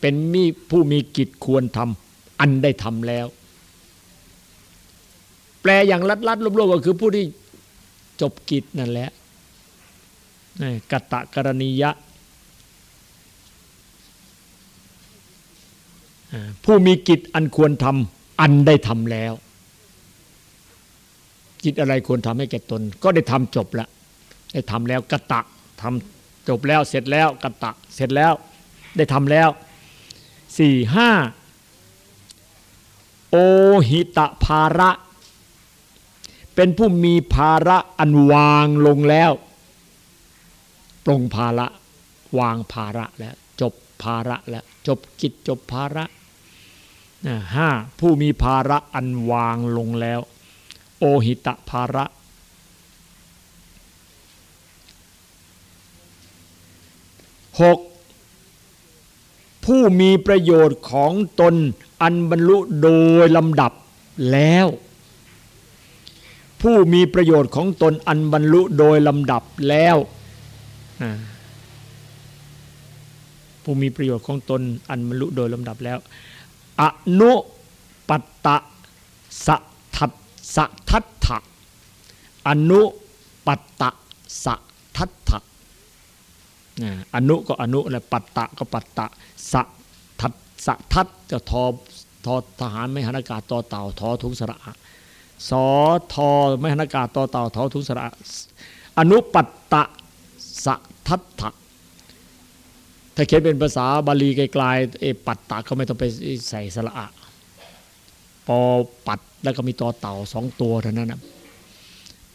เป็นมีผู้มีกิจควรทำอันได้ทำแล้ว แปลอย่างลัดลัดรวบๆก็คือผู้ที่จบกิจนั่นแหละนี่กตะกรณียะ ผู้มีกิจอันควรทำอันได้ทำแล้ว กิจอะไรควรทำให้แก่ตน ก็ได้ทำจบแล้วได้ทำแล้วกตะทำจบแล้วเสร็จแล้วกตะเสร็จแล้วได้ทำแล้วสี่ห้าโอหิตะภาระ เป็นผู้มีภาระอันวางลงแล้วปรงภาระวางภาระแล้ว จบภาระแล้ว จบกิจจบภาระห้าผู้มีภาระอันวางลงแล้ว โอหิตะภาระหกผู้มีประโยชน์ของตนอันบรรลุโดยลำดับแล้ว ผู้มีประโยชน์ของตนอันบรรลุโดยลำดับแล้วผู้มีประโยชน์ของตนอันบรรลุโดยลำดับแล้ว อนุปัตตะสัทัตสัทัตถะอนุปัตตะสัทัตถะอนุก็อนุและปัตตะก็ปัตตะสัทัตสัทัตก็ทอทอทหารไม่หันอากาศต่อเต่าทอทุงสระ สอทอไม่หนากาต่อเต่าทอทุสระอนุปัตตะสัทัตถะถ้าเขียนเป็นภาษาบาลีไกลๆเอปัตตะเขาไม่ต้องไปใส่สระอะปอปัดแล้วก็มีต่อเต่าสองตัวเท่านั้นนะ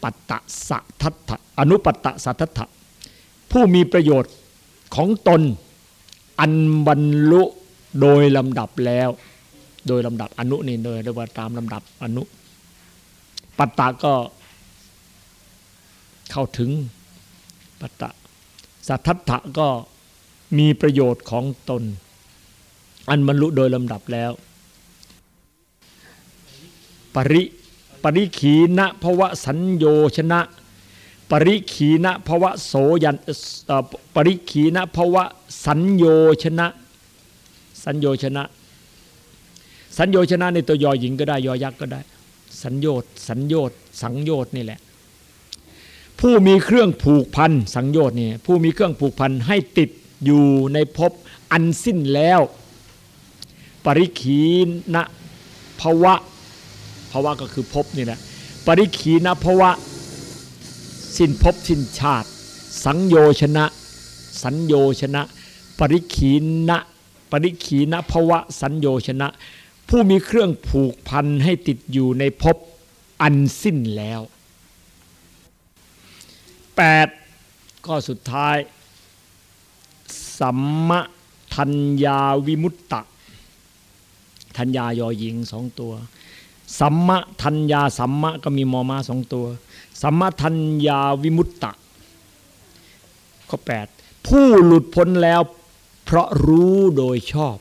ปัตตะสัทัตถะอนุปัตตะสัทัตถะผู้มีประโยชน์ของตน อันบรรลุโดยลำดับแล้ว โดยลำดับอนุนี่โดยเรียกว่าตามลำดับอนุ ปัตตะก็เข้าถึงปัตตะ สัทธัตถะก็มีประโยชน์ของตน อันบรรลุโดยลำดับแล้ว ปริปริขีณภวะสัญโยชนะ ปริขีณภวะโสยันปริขีณภวะสัญโยชนะ สัญโยชนะ สัญโยชนะในตัวยอหญิงก็ได้ยอยักษ์ก็ได้ สัญโยชสัญโยชสังโยชนี่แหละ ผู้มีเครื่องผูกพันสังโยชน์เนี่ยผู้มีเครื่องผูกพันให้ติดอยู่ในภพอันสิ้นแล้ว ปริขีณภวะภวะก็คือภพนี่แหละปริขีณภวะ สิ้นภพสิ้นชาติ สังโยชนะ สัญโยชนะ ปริขีณปริขีณภวะสัญโยชนะ ผู้มีเครื่องผูกพันให้ติดอยู่ในภพอันสิ้นแล้ว 8 ข้อสุดท้าย สัมมทัญญาวิมุตตะ ทัญญายอหญิงสองตัว สัมมทัญญาสัมมะก็มีมอมาสองตัว สัมมทัญญาวิมุตตะ ข้อ 8 ผู้หลุดพ้นแล้วเพราะรู้โดยชอบ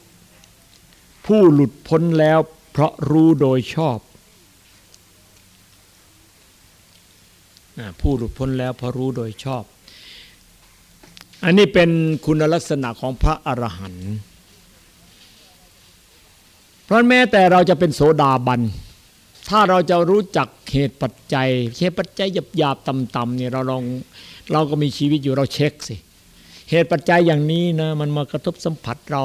ผู้หลุดพ้นแล้วเพราะรู้โดยชอบ ผู้หลุดพ้นแล้วเพราะรู้โดยชอบ อันนี้เป็นคุณลักษณะของพระอรหันต์เพราะแม้แต่เราจะเป็นโสดาบัน ถ้าเราจะรู้จักเหตุปัจจัยเหตุปัจจัยหยาบๆต่ำๆเนี่ยเราลองเราก็มีชีวิตอยู่เราเช็คสิ เหตุปัจจัยอย่างนี้นะมันมากระทบสัมผัสเรา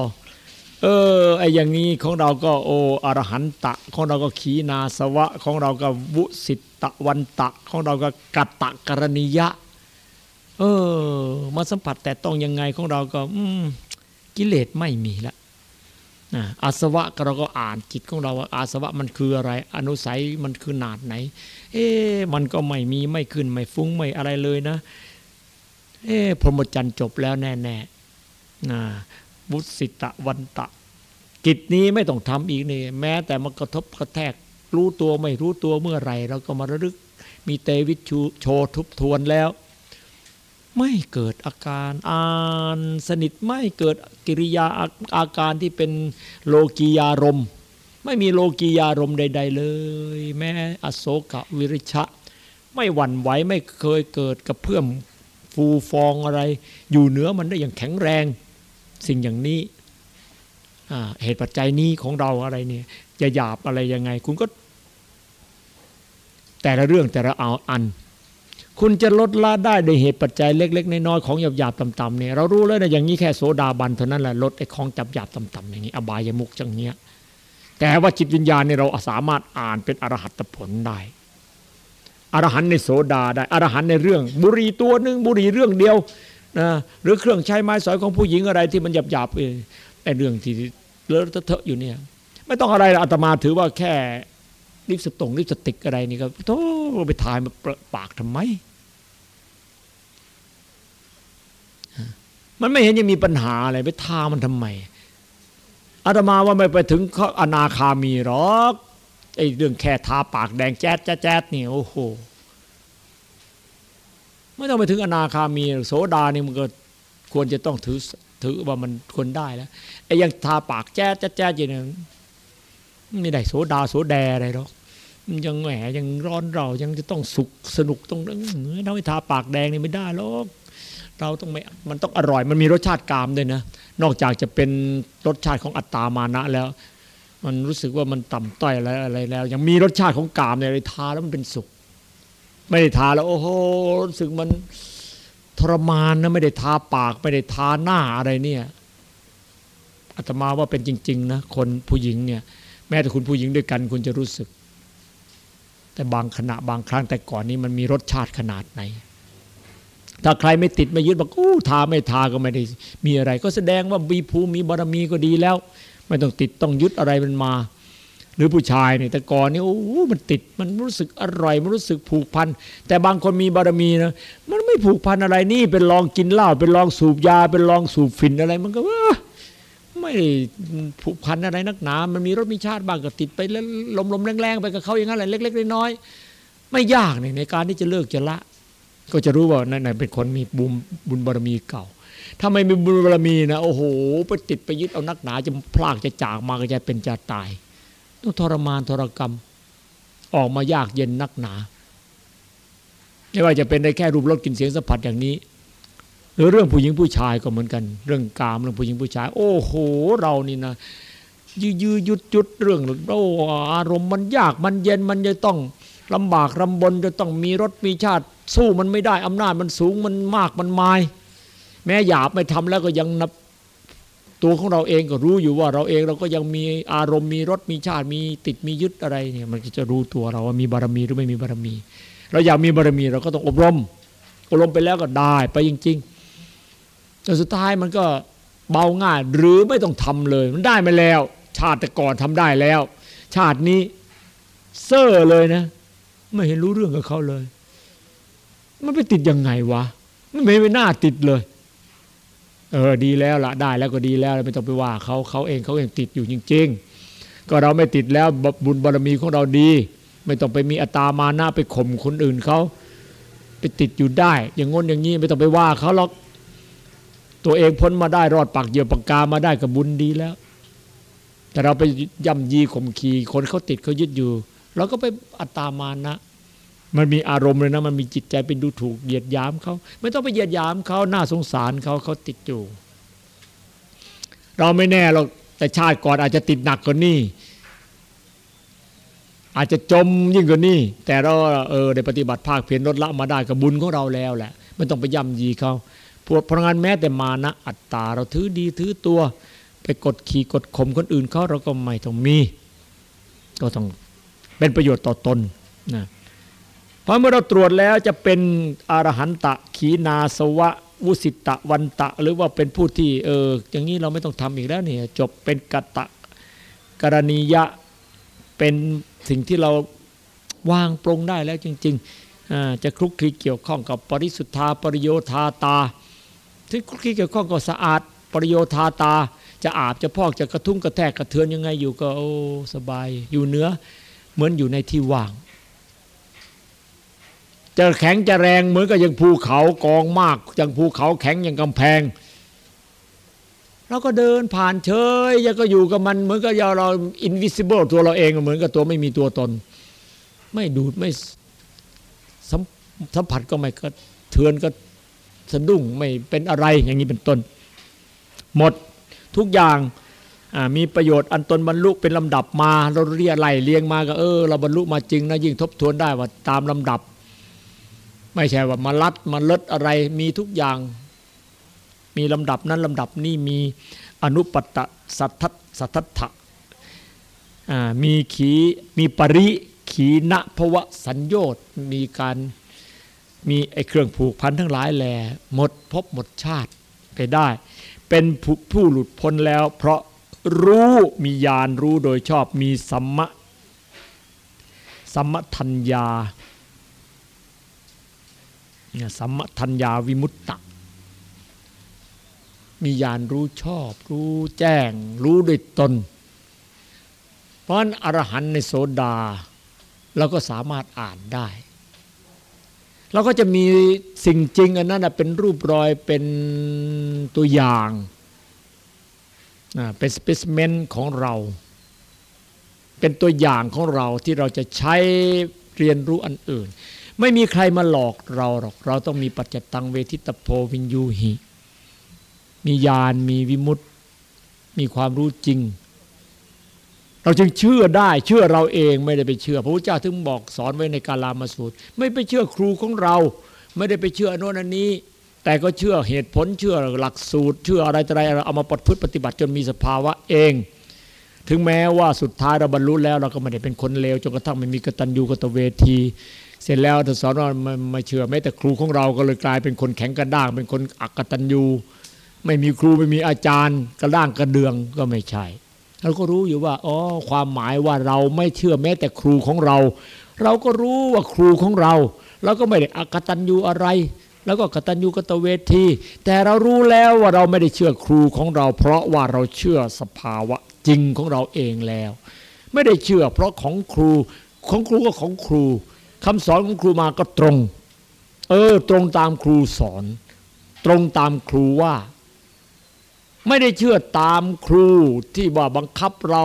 เออไออย่างนี้ของเราก็โออรหันตะ ของเราก็ขีนาสวะ ของเราก็วุสิตะวันตะ ของเราก็กัตตะกรณียะ เออ มาสัมผัสแต่ต้องยังไงของเราก็ อืมกิเลสไม่มีละอาสวะเราก็อ่านจิตของเราว่าอาสวะมันคืออะไร อนุสัยมันคือนาดไหน เอ๊มันก็ไม่มีไม่ขึ้นไม่ฟุ้งไม่อะไรเลยนะ เอ๊พรหมจรรย์จบแล้วแน่ๆนะ บุสิตะวันตะ กิจนี้ไม่ต้องทำอีกนี่แม้แต่มันกระทบกระแทก รู้ตัวไม่รู้ตัวเมื่อไรเราก็มาระลึก มีเตวิชูโชทุบทวนแล้ว ไม่เกิดอาการอ่านสนิทไม่เกิดกิริยาอาการที่เป็นโลกียารม ไม่มีโลกียารมใด ๆ เลย แม้อโศกวิริชะ ไม่หวั่นไหวไม่เคยเกิดกับเพื่อมฟูฟองอะไร อยู่เหนือมันได้อย่างแข็งแรง สิ่งอย่างนี้เหตุปัจจัยนี้ของเราอะไรเนี่ยจะหยาบอะไรยังไง คุณก็ แต่ละเรื่องแต่ละเอาอัน คุณจะลดละได้โดยเหตุปัจจัยเล็ก ๆ น้อยๆของหยาบๆต่ำๆเนี่ยเรารู้แล้วนะอย่างนี้แค่โสดาบันเท่านั้นแหละลดไอ้ของจับหยาบต่ำๆอย่างนี้ อบายมุกจังเนี้ย แต่ว่าจิตวิญญาณเนี่ยเราสามารถอ่านเป็นอรหัตผลได้อรหันในโสดาได้อรหันในเรื่อง บุรีตัวหนึ่งบุรีเรื่องเดียว นะหรือเครื่องใช้ไม้สอยของผู้หญิงอะไรที่มันหยาบๆไอ้เรื่องที่เลอะเทอะอยู่เนี่ย ไม่ต้องอะไรอาตมาถือว่าแค่ลิปสตงลิปสติกอะไรนี่ก็โธ่ไปถ่ายมาปากทำไม มันไม่เห็นจะมีปัญหาอะไรไปทามันทำไมอาตมาว่าไม่ไปถึงขาอนาคามีหรอกไอ้เรื่องแค่ทาปากแดงแจ๊ดแจ๊ดนี่โอ้โห ไม่ต้องไปถึงอนาคามีโสดานี่มันก็ควรจะต้องถือถือว่ามันควรได้แล้วไอ้ยังทาปากแจ๊ดแจ๊ดอย่างนี้ไม่ได้โสดาโสแดอะไรหรอกยังแหมยังร้อนเรายังจะต้องสุขสนุกต้องเราไม่ทาปากแดงนี่ไม่ได้หรอกเราต้องไม่มันต้องอร่อยมันมีรสชาติกามด้วยนะ นอกจากจะเป็นรสชาติของอัตตามานะแล้ว มันรู้สึกว่ามันต่ำต้อยอะไรอะไรแล้ว ยังมีรสชาติของกามเนี่ยเลยทาแล้วมันเป็นสุข ไม่ได้ทาแล้ว โอ้โหรู้สึกมันทรมานนะไม่ได้ทาปาก ไม่ได้ทาหน้าอะไรเนี่ยอาตมาว่าเป็นจริง ๆ นะ คนผู้หญิงเนี่ย แม้แต่คุณผู้หญิงด้วยกัน คุณจะรู้สึก แต่บางขณะบางครั้งแต่ก่อนนี้มันมีรสชาติขนาดไหน ถ้าใครไม่ติดไม่ยึดบอกอู้ทาไม่ทาก็ไม่ได้มีอะไร ก็แสดงว่ามีภูมิมีบารมีก็ดีแล้ว ไม่ต้องติดต้องยึดอะไรมันมา หรือผู้ชายเนี่ยแต่ก่อนนี่โอ้มันติดมันรู้สึกอร่อย มันรู้สึกผูกพันแต่บางคนมีบารมีนะมันไม่ผูกพันอะไรนี่เป็นลองกินเหล้าเป็นลองสูบยา เป็นลองสูบฝิ่นอะไร มันก็ว่าไม่ผูกพันอะไรนักหนา มันมีรถมีชาติบ้างก็ติดไปแล้วลมๆแรงๆไปกับเขาอย่างนั้นแหละเล็ก ๆ น้อยๆไม่ยากในการที่จะเลิกจะละ ก็จะรู้ว่านั่นเป็นคนมีบุญบุญบารมีเก่าถ้าไม่มีบุญบารมีนะโอ้โหไปติดไปยึดเอานักหนาจะพลากจะจากมาก็จะเป็นจะตาย ต้องทรมานทรกรรม ออกมายากเย็นนักหนา ไม่ว่าจะเป็นได้แค่รูปรสกลิ่นเสียงสัมผัสอย่างนี้ หรือเรื่องผู้หญิงผู้ชายก็เหมือนกัน เรื่องกามเรื่องผู้หญิงผู้ชาย โอ้โห เรานี่นะยืยืยุดยุดเรื่องโอ้อารมณ์มันยากมันเย็นมันจะต้องลำบากลำบนจะต้องมีรถมีชาติสู้มันไม่ได้อำนาจมันสูงมันมากมันมาย แม้หยาบไม่ทำแล้วก็ยังนับ ตัวของเราเองก็รู้อยู่ว่าเราเองเราก็ยังมีอารมณ์มีรถมีชาติมีติดมียึดอะไรเนี่ย มันก็จะรู้ตัวเราว่ามีบารมีหรือไม่มีบารมี เราอยากมีบารมีเราก็ต้องอบรม อบรมไปแล้วก็ได้ไปจริงๆแต่สุดท้ายมันก็เบาง่ายหรือไม่ต้องทำเลย มันได้มาแล้ว ชาติแต่ก่อนทำได้แล้ว ชาตินี้เซ่อเลยนะ ไม่เห็นรู้เรื่องกับเขาเลย มันไปติดยังไงวะมันไม่ไปหน้าติดเลย เออดีแล้วละได้แล้วก็ดีแล้วไม่ต้องไปว่าเขาเขาเองเขาเองติดอยู่จริง ๆ ก็เราไม่ติดแล้วบุญบารมีของเราดี ไม่ต้องไปมีอัตามานะไปข่มคนอื่นเขาไปติดอยู่ได้ อย่างงนอย่างนี้ไม่ต้องไปว่าเขาหรอกตัวเองพ้นมาได้รอดปากเหยื่อปากกามาได้ก็บุญดีแล้ว แต่เราไปย่ำยีข่มขีคนเขาติดเขายึดอยู่เราก็ไปอัตตามานะ มันมีอารมณ์เลยนะ มันมีจิตใจเป็นดูถูกเหยียดยามเขาไม่ต้องไปเหยียดยามเขาหน้าสงสารเขาเขาติดอยู่ เราไม่แน่เราแต่ชาติก่อนอาจจะติดหนักกว่านี้อาจจะจมยิ่งกว่านี้แต่เราเออได้ปฏิบัติภาคเพียรลดละมาได้กับบุญของเราแล้วแหละไม่ต้องไปย่ำยีเขาพวกพลังงานแม้แต่มานะอัตตา เราถือดีถือตัว ไปกดขี่กดข่มคนอื่นเขาเราก็ไม่ต้องมี ก็ต้องเป็นประโยชน์ต่อตนนะ เพราะเมื่อเราตรวจแล้วจะเป็นอรหันตะขีนาสวะวุสิตะวันตะ หรือว่าเป็นผู้ที่เอออย่างนี้เราไม่ต้องทำอีกแล้วเนี่ยจบเป็นกตะกรณียะเป็นสิ่งที่เราวางปรงได้แล้วจริงๆจะคลุกคลีเกี่ยวข้องกับปริสุทธาปริโยธาตาที่คลุกคลีเกี่ยวข้องกับสะอาดปริโยธาตา จะอาบจะพอกจะกระทุ้งกระแทกกระเทือนยังไงอยู่ก็โอ้สบายอยู่เนื้อเหมือนอยู่ในที่ว่าง จะแข็งจะแรงเหมือนกับยังภูเขากองมากยังภูเขาแข็งยังกำแพงเราก็เดินผ่านเฉยยังก็อยู่กับมันเหมือนกับเราอินวิสิเบิลตัวเราเองเหมือนกับตัวไม่มีตัวตน ไม่ดูดไม่สัมผัสก็ไม่ก็เทือนก็สะดุ้งไม่เป็นอะไรอย่างนี้เป็นต้น หมดทุกอย่างมีประโยชน์อันตนบรรลุเป็นลำดับมาเราเรียไล่เรียงมาก็เออเราบรรลุมาจริงนะยิ่งทบทวนได้ว่าตามลำดับ ไม่ใช่ว่ามาลัดมาเลดอะไรมีทุกอย่าง มีลำดับนั้นลำดับนี้มีอนุปตะสัทธสัทธะมีขีมีปริขีณภวะสัญญชน์มีการมีไอเครื่องผูกพันทั้งหลายแหลหมดพบหมดชาติไปได้ เป็นผู้หลุดพ้นแล้ว เพราะรู้มีญาณรู้โดยชอบมีสัมมะสัมมทัญญา สัมมทัญญาวิมุตตะ มีญาณรู้ชอบ รู้แจ้ง รู้ด้วยตน เพราะนั้นอรหันในโสดา เราก็สามารถอ่านได้เราก็จะมีสิ่งจริงอันนั้นเป็นรูปรอยเป็นตัวอย่างเป็นสเปซเมนต์ของเรา เป็นตัวอย่างของเราที่เราจะใช้เรียนรู้อันอื่น ไม่มีใครมาหลอกเราหรอก เราต้องมีปัจจตังเวทิตโพวินยูหิ มีญาณมีวิมุตติ มีความรู้จริง เราจึงเชื่อได้ เชื่อเราเองไม่ได้ไปเชื่อ พระพุทธเจ้าถึงบอกสอนไว้ในกาลามาสูตร ไม่ไปเชื่อครูของเรา ไม่ได้ไปเชื่อโน่นอันนี้ แต่ก็เชื่อเหตุผลเชื่อหลักสูตร เชื่ออะไรอะไรเอามาปฏิพฤติปฏิบัติจนมีสภาวะเองถึงแม้ว่าสุดท้ายเราบรรลุแล้ว เราก็ไม่ได้เป็นคนเลวจนกระทั่งไม่มีกตัญญูกตเวที เสร็จแล้วถ้าสอนว่าม่เชื่อแม้แต่ครูของเราก็เลยกลายเป็นคนแข็งกระด้าง เป็นคนอักตัญญูไม่มีครูไม่มีอาจารย์กระด้างกระเดืองก็ไม่ใช่เราก็รู้อยู่ว่าอ๋อความหมายว่าเราไม่เชื่อแม้แต่ครูของเรา เราก็รู้ว่าครูของเราเราก็ไม่ได้อกตัญญูอะไร แล้วก็กตัญญูกตเวที แต่เรารู้แล้วว่าเราไม่ได้เชื่อครูของเรา เพราะว่าเราเชื่อสภาวะจริงของเราเองแล้ว ไม่ได้เชื่อเพราะของครูของครูก็ของครู คำสอนของครูมาก็ตรง เออ ตรงตามครูสอน ตรงตามครูว่า ไม่ได้เชื่อตามครูที่ว่าบังคับเรา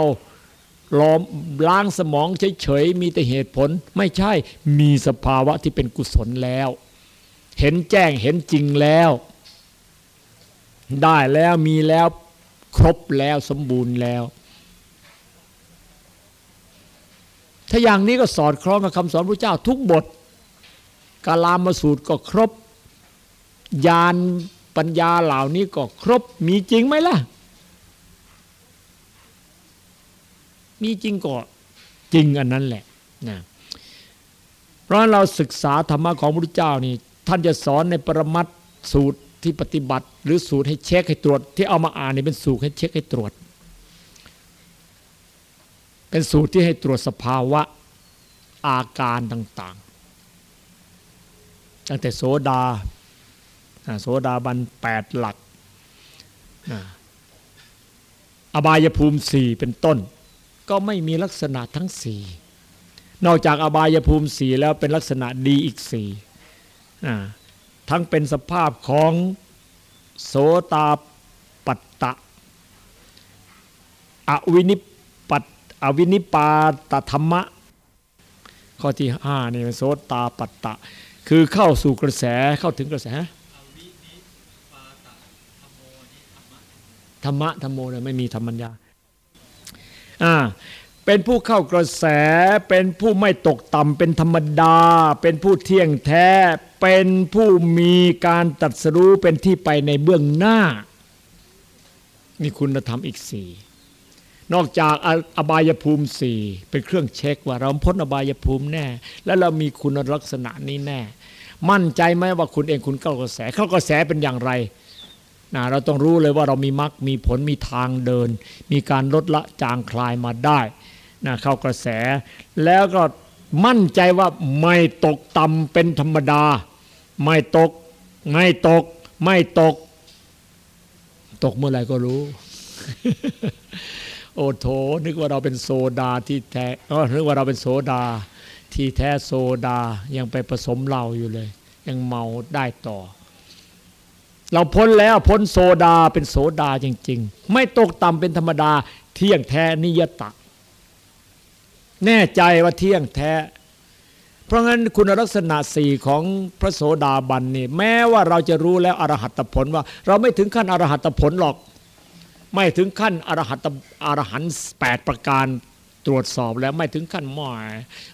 ล้อมล้างสมองเฉยๆมีแต่เหตุผล ไม่ใช่มีสภาวะที่เป็นกุศลแล้ว เห็นแจ้งเห็นจริงแล้ว ได้แล้วมีแล้วครบแล้วสมบูรณ์แล้ว ถ้าอย่างนี้ก็สอดคล้องกับคำสอนพระเจ้าทุกบท กาลามาสูตรก็ครบ ยานปัญญาเหล่านี้ก็ครบ มีจริงไหมล่ะ มีจริงก็จริงอันนั้นแหละนะเพราะเราศึกษาธรรมะของพระพุทธเจ้านี่ ท่านจะสอนในปรมัตสูตรที่ปฏิบัติ หรือสูตรให้เช็คให้ตรวจ ที่เอามาอ่านนี่เป็นสูตรให้เช็คให้ตรวจ เป็นสูตรที่ให้ตรวจสภาวะอาการต่าง ๆ ตั้งแต่โสดาโสดาบันแปดหลัก อบายภูมิสี่เป็นต้น ก็ไม่มีลักษณะทั้งสี่นอกจากอบายภูมิสี่แล้วเป็นลักษณะดีอีกสี่ทั้งเป็นสภาพของโสตาปัตตะ อวินิป อวินิปาตธรรมะ ข้อที่ห้านี่โสตาปัตตะ คือเข้าสู่กระแสเข้าถึงกระแสธรรมะธรรมโมเนี่ยไม่มีธรรมัญญาอ่าเป็นผู้เข้ากระแส เป็นผู้ไม่ตกต่ำเป็นธรรมดา เป็นผู้เที่ยงแท้ เป็นผู้มีการตัดสรู้เป็นที่ไปในเบื้องหน้า มีคุณธรรมอีกสี่ นอกจากอบายภูมิสี่เป็นเครื่องเช็คว่าเราพ้นอบายภูมิแน่ และเรามีคุณลักษณะนี้แน่ มั่นใจไหมว่าคุณเองคุณเข้ากระแสเข้ากระแสเป็นอย่างไรนะเราต้องรู้เลยว่าเรามีมรรคมีผลมีทางเดิน มีการลดละจางคลายมาได้นะเข้ากระแส แล้วก็มั่นใจว่าไม่ตกต่ำเป็นธรรมดา ไม่ตก ไม่ตก ไม่ตก ตกเมื่อไหร่ก็รู้ โอ้โถนึกว่าเราเป็นโซดาที่แท้ก็นึกว่าเราเป็นโซดา ที่แท้โซดายังไปผสมเหล้าอยู่เลย ยังเมาได้ต่อ เราพ้นแล้วพ้นโซดาเป็นโซดาจริง ๆ ไม่ตกต่ำเป็นธรรมดา เที่ยงแท้นิยตะ แน่ใจว่าเที่ยงแท้ เพราะงั้นคุณลักษณะสี่ของพระโสดาบันนี่แม้ว่าเราจะรู้แล้วอรหัตผลว่า เราไม่ถึงขั้นอรหัตผลหรอก ไม่ถึงขั้นอรหัตอรหันแปดประการตรวจสอบแล้วไม่ถึงขั้นหมอย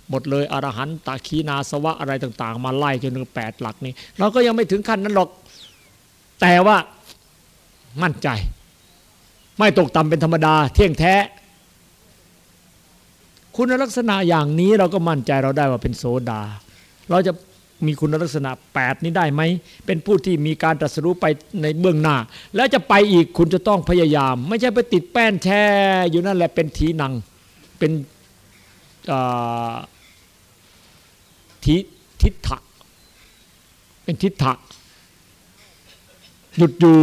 หมดเลยอรหันตาคีนาสวะอะไรต่าง ๆ มาไล่จนถึงแปดหลักนี้เราก็ยังไม่ถึงขั้นนั้นหรอก แต่ว่ามั่นใจ ไม่ตกต่ำเป็นธรรมดา เที่ยงแท้ คุณลักษณะอย่างนี้เราก็มั่นใจเราได้ว่าเป็นโสดา เราจะ มีคุณลักษณะ 8 นี้ได้ไหม เป็นผู้ที่มีการตรัสรู้ไปในเบื้องหน้า แล้วจะไปอีกคุณจะต้องพยายาม ไม่ใช่ไปติดแป้นแช่อยู่นั่นแหละเป็นทีนัง เป็นทิทิฏฐะเป็นทิฏฐะหยุดอยู่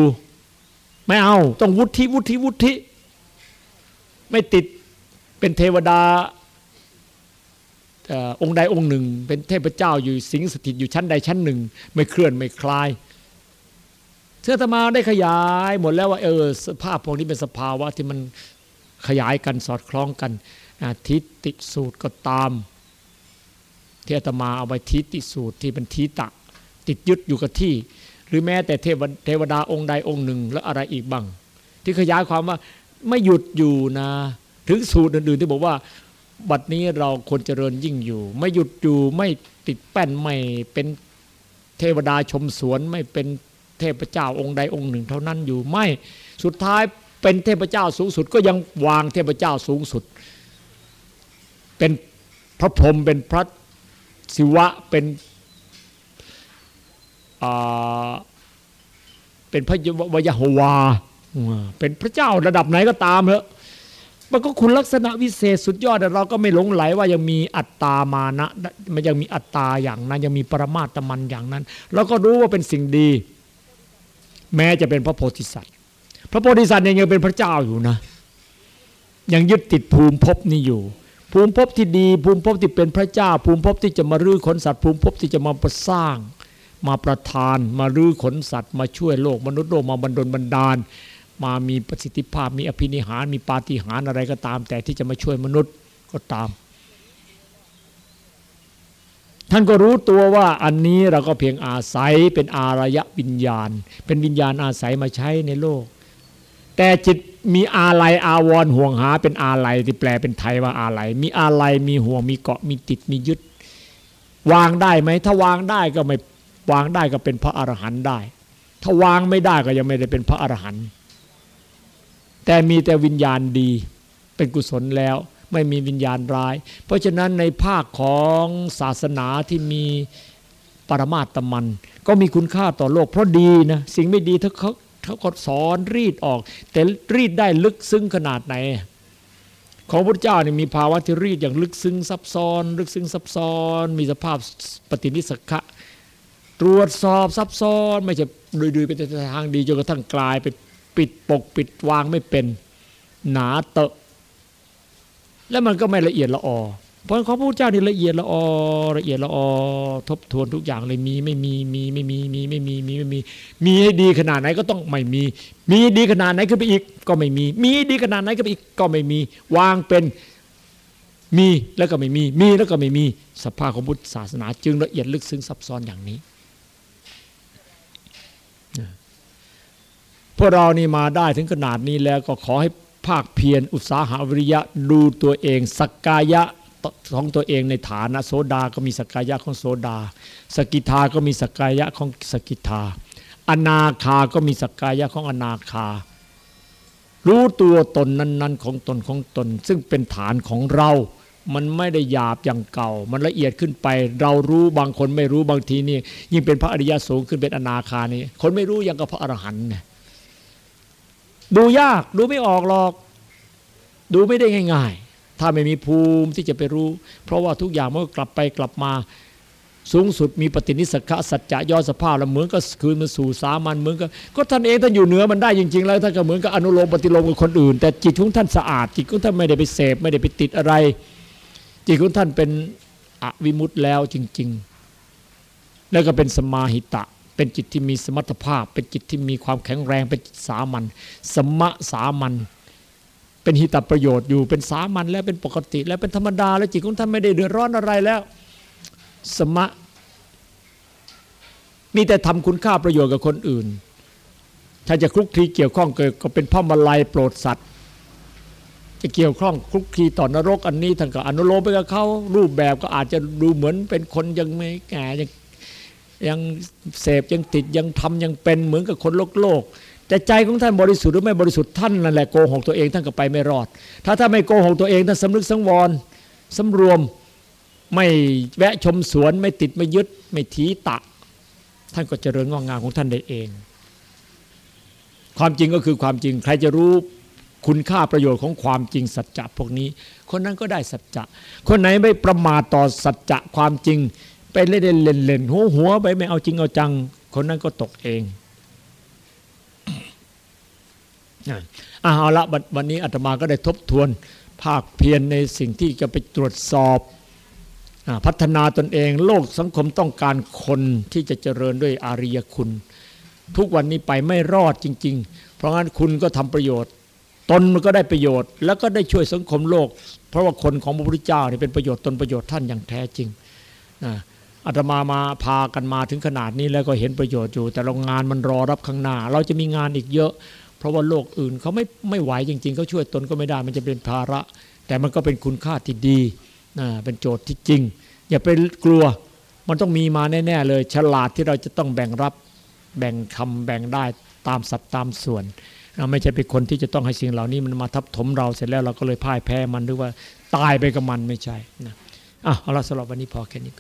ไม่เอา ต้องวุฒิวุฒิวุฒิไม่ติดเป็นเทวดา องค์ใดองค์หนึ่ง เป็นเทพเจ้าอยู่สิงสถิตอยู่ชั้นใดชั้นหนึ่ง ไม่เคลื่อนไม่คลายเสื้อธรรมาได้ขยายหมดแล้วว่าเออสภาพพวกนี้เป็นสภาวะที่มันขยายกันสอดคล้องกันทิฏฐิสูตรก็ตามเทตมาเอาไปทิฏฐิสูตรที่เป็นทิตะ ติดยึดอยู่กับที่ หรือแม้แต่เทวเทวดาองค์ใดองค์หนึ่ง แล้วอะไรอีกบ้างที่ขยายความว่าไม่หยุดอยู่นะ ถึงสูตรอื่นๆที่บอกว่า บัดนี้เราคนเจริญยิ่งอยู่ ไม่หยุดอยู่ไม่ติดแป้นไม่เป็นเทวดาชมสวนไม่เป็นเทพเจ้าองค์ใดองค์หนึ่งเท่านั้นอยู่ไม่สุดท้ายเป็นเทพเจ้าสูงสุดก็ยังวางเทพเจ้าสูงสุด เป็นพระพรหมเป็นพระศิวะเป็นเป็นพระวยโฮวา เป็นพระเจ้าระดับไหนก็ตามเถอะ มันก็คุณลักษณะวิเศษสุดยอดแต่เราก็ไม่หลงไหลว่ายังมีอัตตามานะ มันยังมีอัตตาอย่างนั้น ยังมีปรมาตมันอย่างนั้น เราก็รู้ว่าเป็นสิ่งดี แม้จะเป็นพระโพธิสัตว์ พระโพธิสัตว์ยังเป็นพระเจ้าอยู่นะ ยังยึดติดภูมิภพนี้อยู่ ภูมิภพที่ดี ภูมิภพที่เป็นพระเจ้า ภูมิภพที่จะมารื้อขนสัตว์ภูมิภพที่จะมาประสร้าง มาประทาน มารื้อขนสัตว์ มาช่วยโลกมนุษย์โลกมาบรรดลบันดาล มามีประสิทธิภาพมีอภินิหารมีปาฏิหารอะไรก็ตาม แต่ที่จะมาช่วยมนุษย์ก็ตาม ท่านก็รู้ตัวว่าอันนี้เราก็เพียงอาศัยเป็นอารยะวิญญาณ เป็นวิญญาณอาศัยมาใช้ในโลก แต่จิตมีอาลัยอาวรห่วงหา เป็นอาลัยที่แปลเป็นไทยว่าอาลัยมีอาลัยมีห่วงมีเกาะมีติดมียึด วางได้ไหมถ้าวางได้ก็ไม่วางได้ก็เป็นพระอรหันต์ได้ ถ้าวางไม่ได้ก็ยังไม่ได้เป็นพระอรหันต์ แต่มีแต่วิญญาณดีเป็นกุศลแล้ว ไม่มีวิญญาณร้าย เพราะฉะนั้นในภาคของศาสนาที่มีปรมาตมัน ก็มีคุณค่าต่อโลก เพราะดีนะสิ่งไม่ดีเขาเขาเขาก็สอนรีดออก แต่รีดได้ลึกซึ้งขนาดไหน ของพระเจ้านี่มีภาวะที่รีดอย่างลึกซึ้งซับซ้อน ลึกซึ้งซับซ้อน มีสภาพปฏินิสขะตรวจสอบซับซ้อน ไม่ใช่ดุยๆไปในทางดีจนกระทั่งกลายเป็น ปิดปกปิดวางไม่เป็น หนาเตอะ แล้วมันก็ไม่ละเอียดละออเพราะของพระพุทธเจ้านี่ละเอียดละออละเอียดละออทบทวนทุกอย่างเลยมีไม่มีมีไม่มีมีไม่มีมีไม่มี มีให้ดีขนาดไหนก็ต้องไม่มี มีดีขนาดไหนขึ้นไปอีก ก็ไม่มี มีดีขนาดไหนขึ้นไปอีกก็ไม่มี วางเป็นมีแล้วก็ไม่มี มีแล้วก็ไม่มีสภาพของพุทธศาสนา จึงละเอียดลึกซึ้งซับซ้อนอย่างนี้ พวกเรานี่มาได้ถึงขนาดนี้แล้วก็ขอให้ภาคเพียรอุตสาหะวิริยะดูตัวเองสักกายะของตัวเองในฐานะโสดาก็มีสกกายะของโสดา สกิทาก็มีสกกายะของสกิทา อนาคาก็มีสกกายะของอนาคา รู้ตัวตนนั้น ๆ ของตนของตน ซึ่งเป็นฐานของเรา มันไม่ได้หยาบอย่างเก่า มันละเอียดขึ้นไป เรารู้บางคนไม่รู้บางทีนี่ยิ่งเป็นพระอริยะสูงขึ้นเป็นอนาคานี่คนไม่รู้ยังกับพระอรหันต์เนี่ย ดูยากดูไม่ออกหรอก ดูไม่ได้ง่าย ๆ ถ้าไม่มีภูมิที่จะไปรู้ เพราะว่าทุกอย่างมันก็กลับไปกลับมา สูงสุดมีปฏินิสขะสัจจะย่อสภาพแล้วเหมือนก็คืนมาสู่สามัญเหมือนกับก็ท่านเองท่านอยู่เหนือมันได้จริง ๆ แล้วท่านก็เหมือนกับอนุโลมปฏิโลมกับคนอื่น แต่จิตของท่านสะอาด จิตของท่านไม่ได้ไปเสพไม่ได้ไปติดอะไร จิตของท่านเป็นอวิมุตต์แล้วจริง ๆ แล้วก็เป็นสมาหิตะ เป็นจิตที่มีสมรรถภาพ เป็นจิตที่มีความแข็งแรง เป็นจิตสามัญสมะสามัญเป็นหิตประโยชน์อยู่เป็นสามัญแล้วเป็นปกติ แล้วเป็นธรรมดา แล้วจิตของท่านไม่ได้เดือดร้อนอะไรแล้ว สมะ มีแต่ทำคุณค่าประโยชน์กับคนอื่น ถ้าจะคลุกคลีเกี่ยวข้องเก็เป็นพ่อมาลัยโปรดสัตว์ จะเกี่ยวข้องคลุกคลีต่อนรกอันนี้ท่านก็อนุโลมไปกับเขารูปแบบก็อาจจะดูเหมือนเป็นคนยังไม่แก่ยัง ยังเสพยังติดยังทำยังเป็นเหมือนกับคนโลกโลกแต่ใจของท่านบริสุทธิ์หรือไม่บริสุทธิ์ท่านนั่นแหละโกหกตัวเองท่านก็ไปไม่รอด ถ้าท่านไม่โกหกตัวเองท่านสำนึกสังวรสำรวมไม่แวะชมสวนไม่ติดไม่ยึดไม่ทีตะ ท่านก็เจริญงอกงามของท่านได้เอง ความจริงก็คือความจริงใครจะรู้คุณค่าประโยชน์ของความจริงสัจจะพวกนี้ คนนั้นก็ได้สัจจะ คนไหนไม่ประมาทต่อสัจจะความจริง ไปเล่นเล่นเล่นหัวหัวไปไม่เอาจริงเอาจัง คนนั้นก็ตกเองอ่าเอาละวันนี้อาตมาก็ได้ทบทวน ภาคเพียรในสิ่งที่จะไปตรวจสอบพัฒนาตนเอง โลกสังคมต้องการคนที่จะเจริญด้วยอาริยคุณ ทุกวันนี้ไปไม่รอดจริง ๆ เพราะงั้นคุณก็ทำประโยชน์ ตนมันก็ได้ประโยชน์ แล้วก็ได้ช่วยสังคมโลก เพราะว่าคนของพระพุทธเจ้านี่เป็นประโยชน์ตนประโยชน์ท่านอย่างแท้จริงนะ อาตมามาพากันมาถึงขนาดนี้แล้วก็เห็นประโยชน์อยู่ แต่เรางานมันรอรับข้างหน้า เราจะมีงานอีกเยอะ เพราะว่าโลกอื่นเขาไม่ไม่ไหวจริง ๆเขาช่วยตนก็ไม่ได้มันจะเป็นภาระ แต่มันก็เป็นคุณค่าที่ดีนะเป็นโจทย์ที่จริง อย่าไปกลัวมันต้องมีมาแน่ๆเลย ฉลาดที่เราจะต้องแบ่งรับแบ่งคำแบ่งได้ตามสัดตามส่วนเราไม่ใช่เป็นคนที่จะต้องให้สิ่งเหล่านี้มันมาทับถมเราเสร็จแล้วเราก็เลยพ่ายแพ้มันหรือว่าตายไปกับมันไม่ใช่นะอะเอาละสำหรับวันนี้พอแค่นี้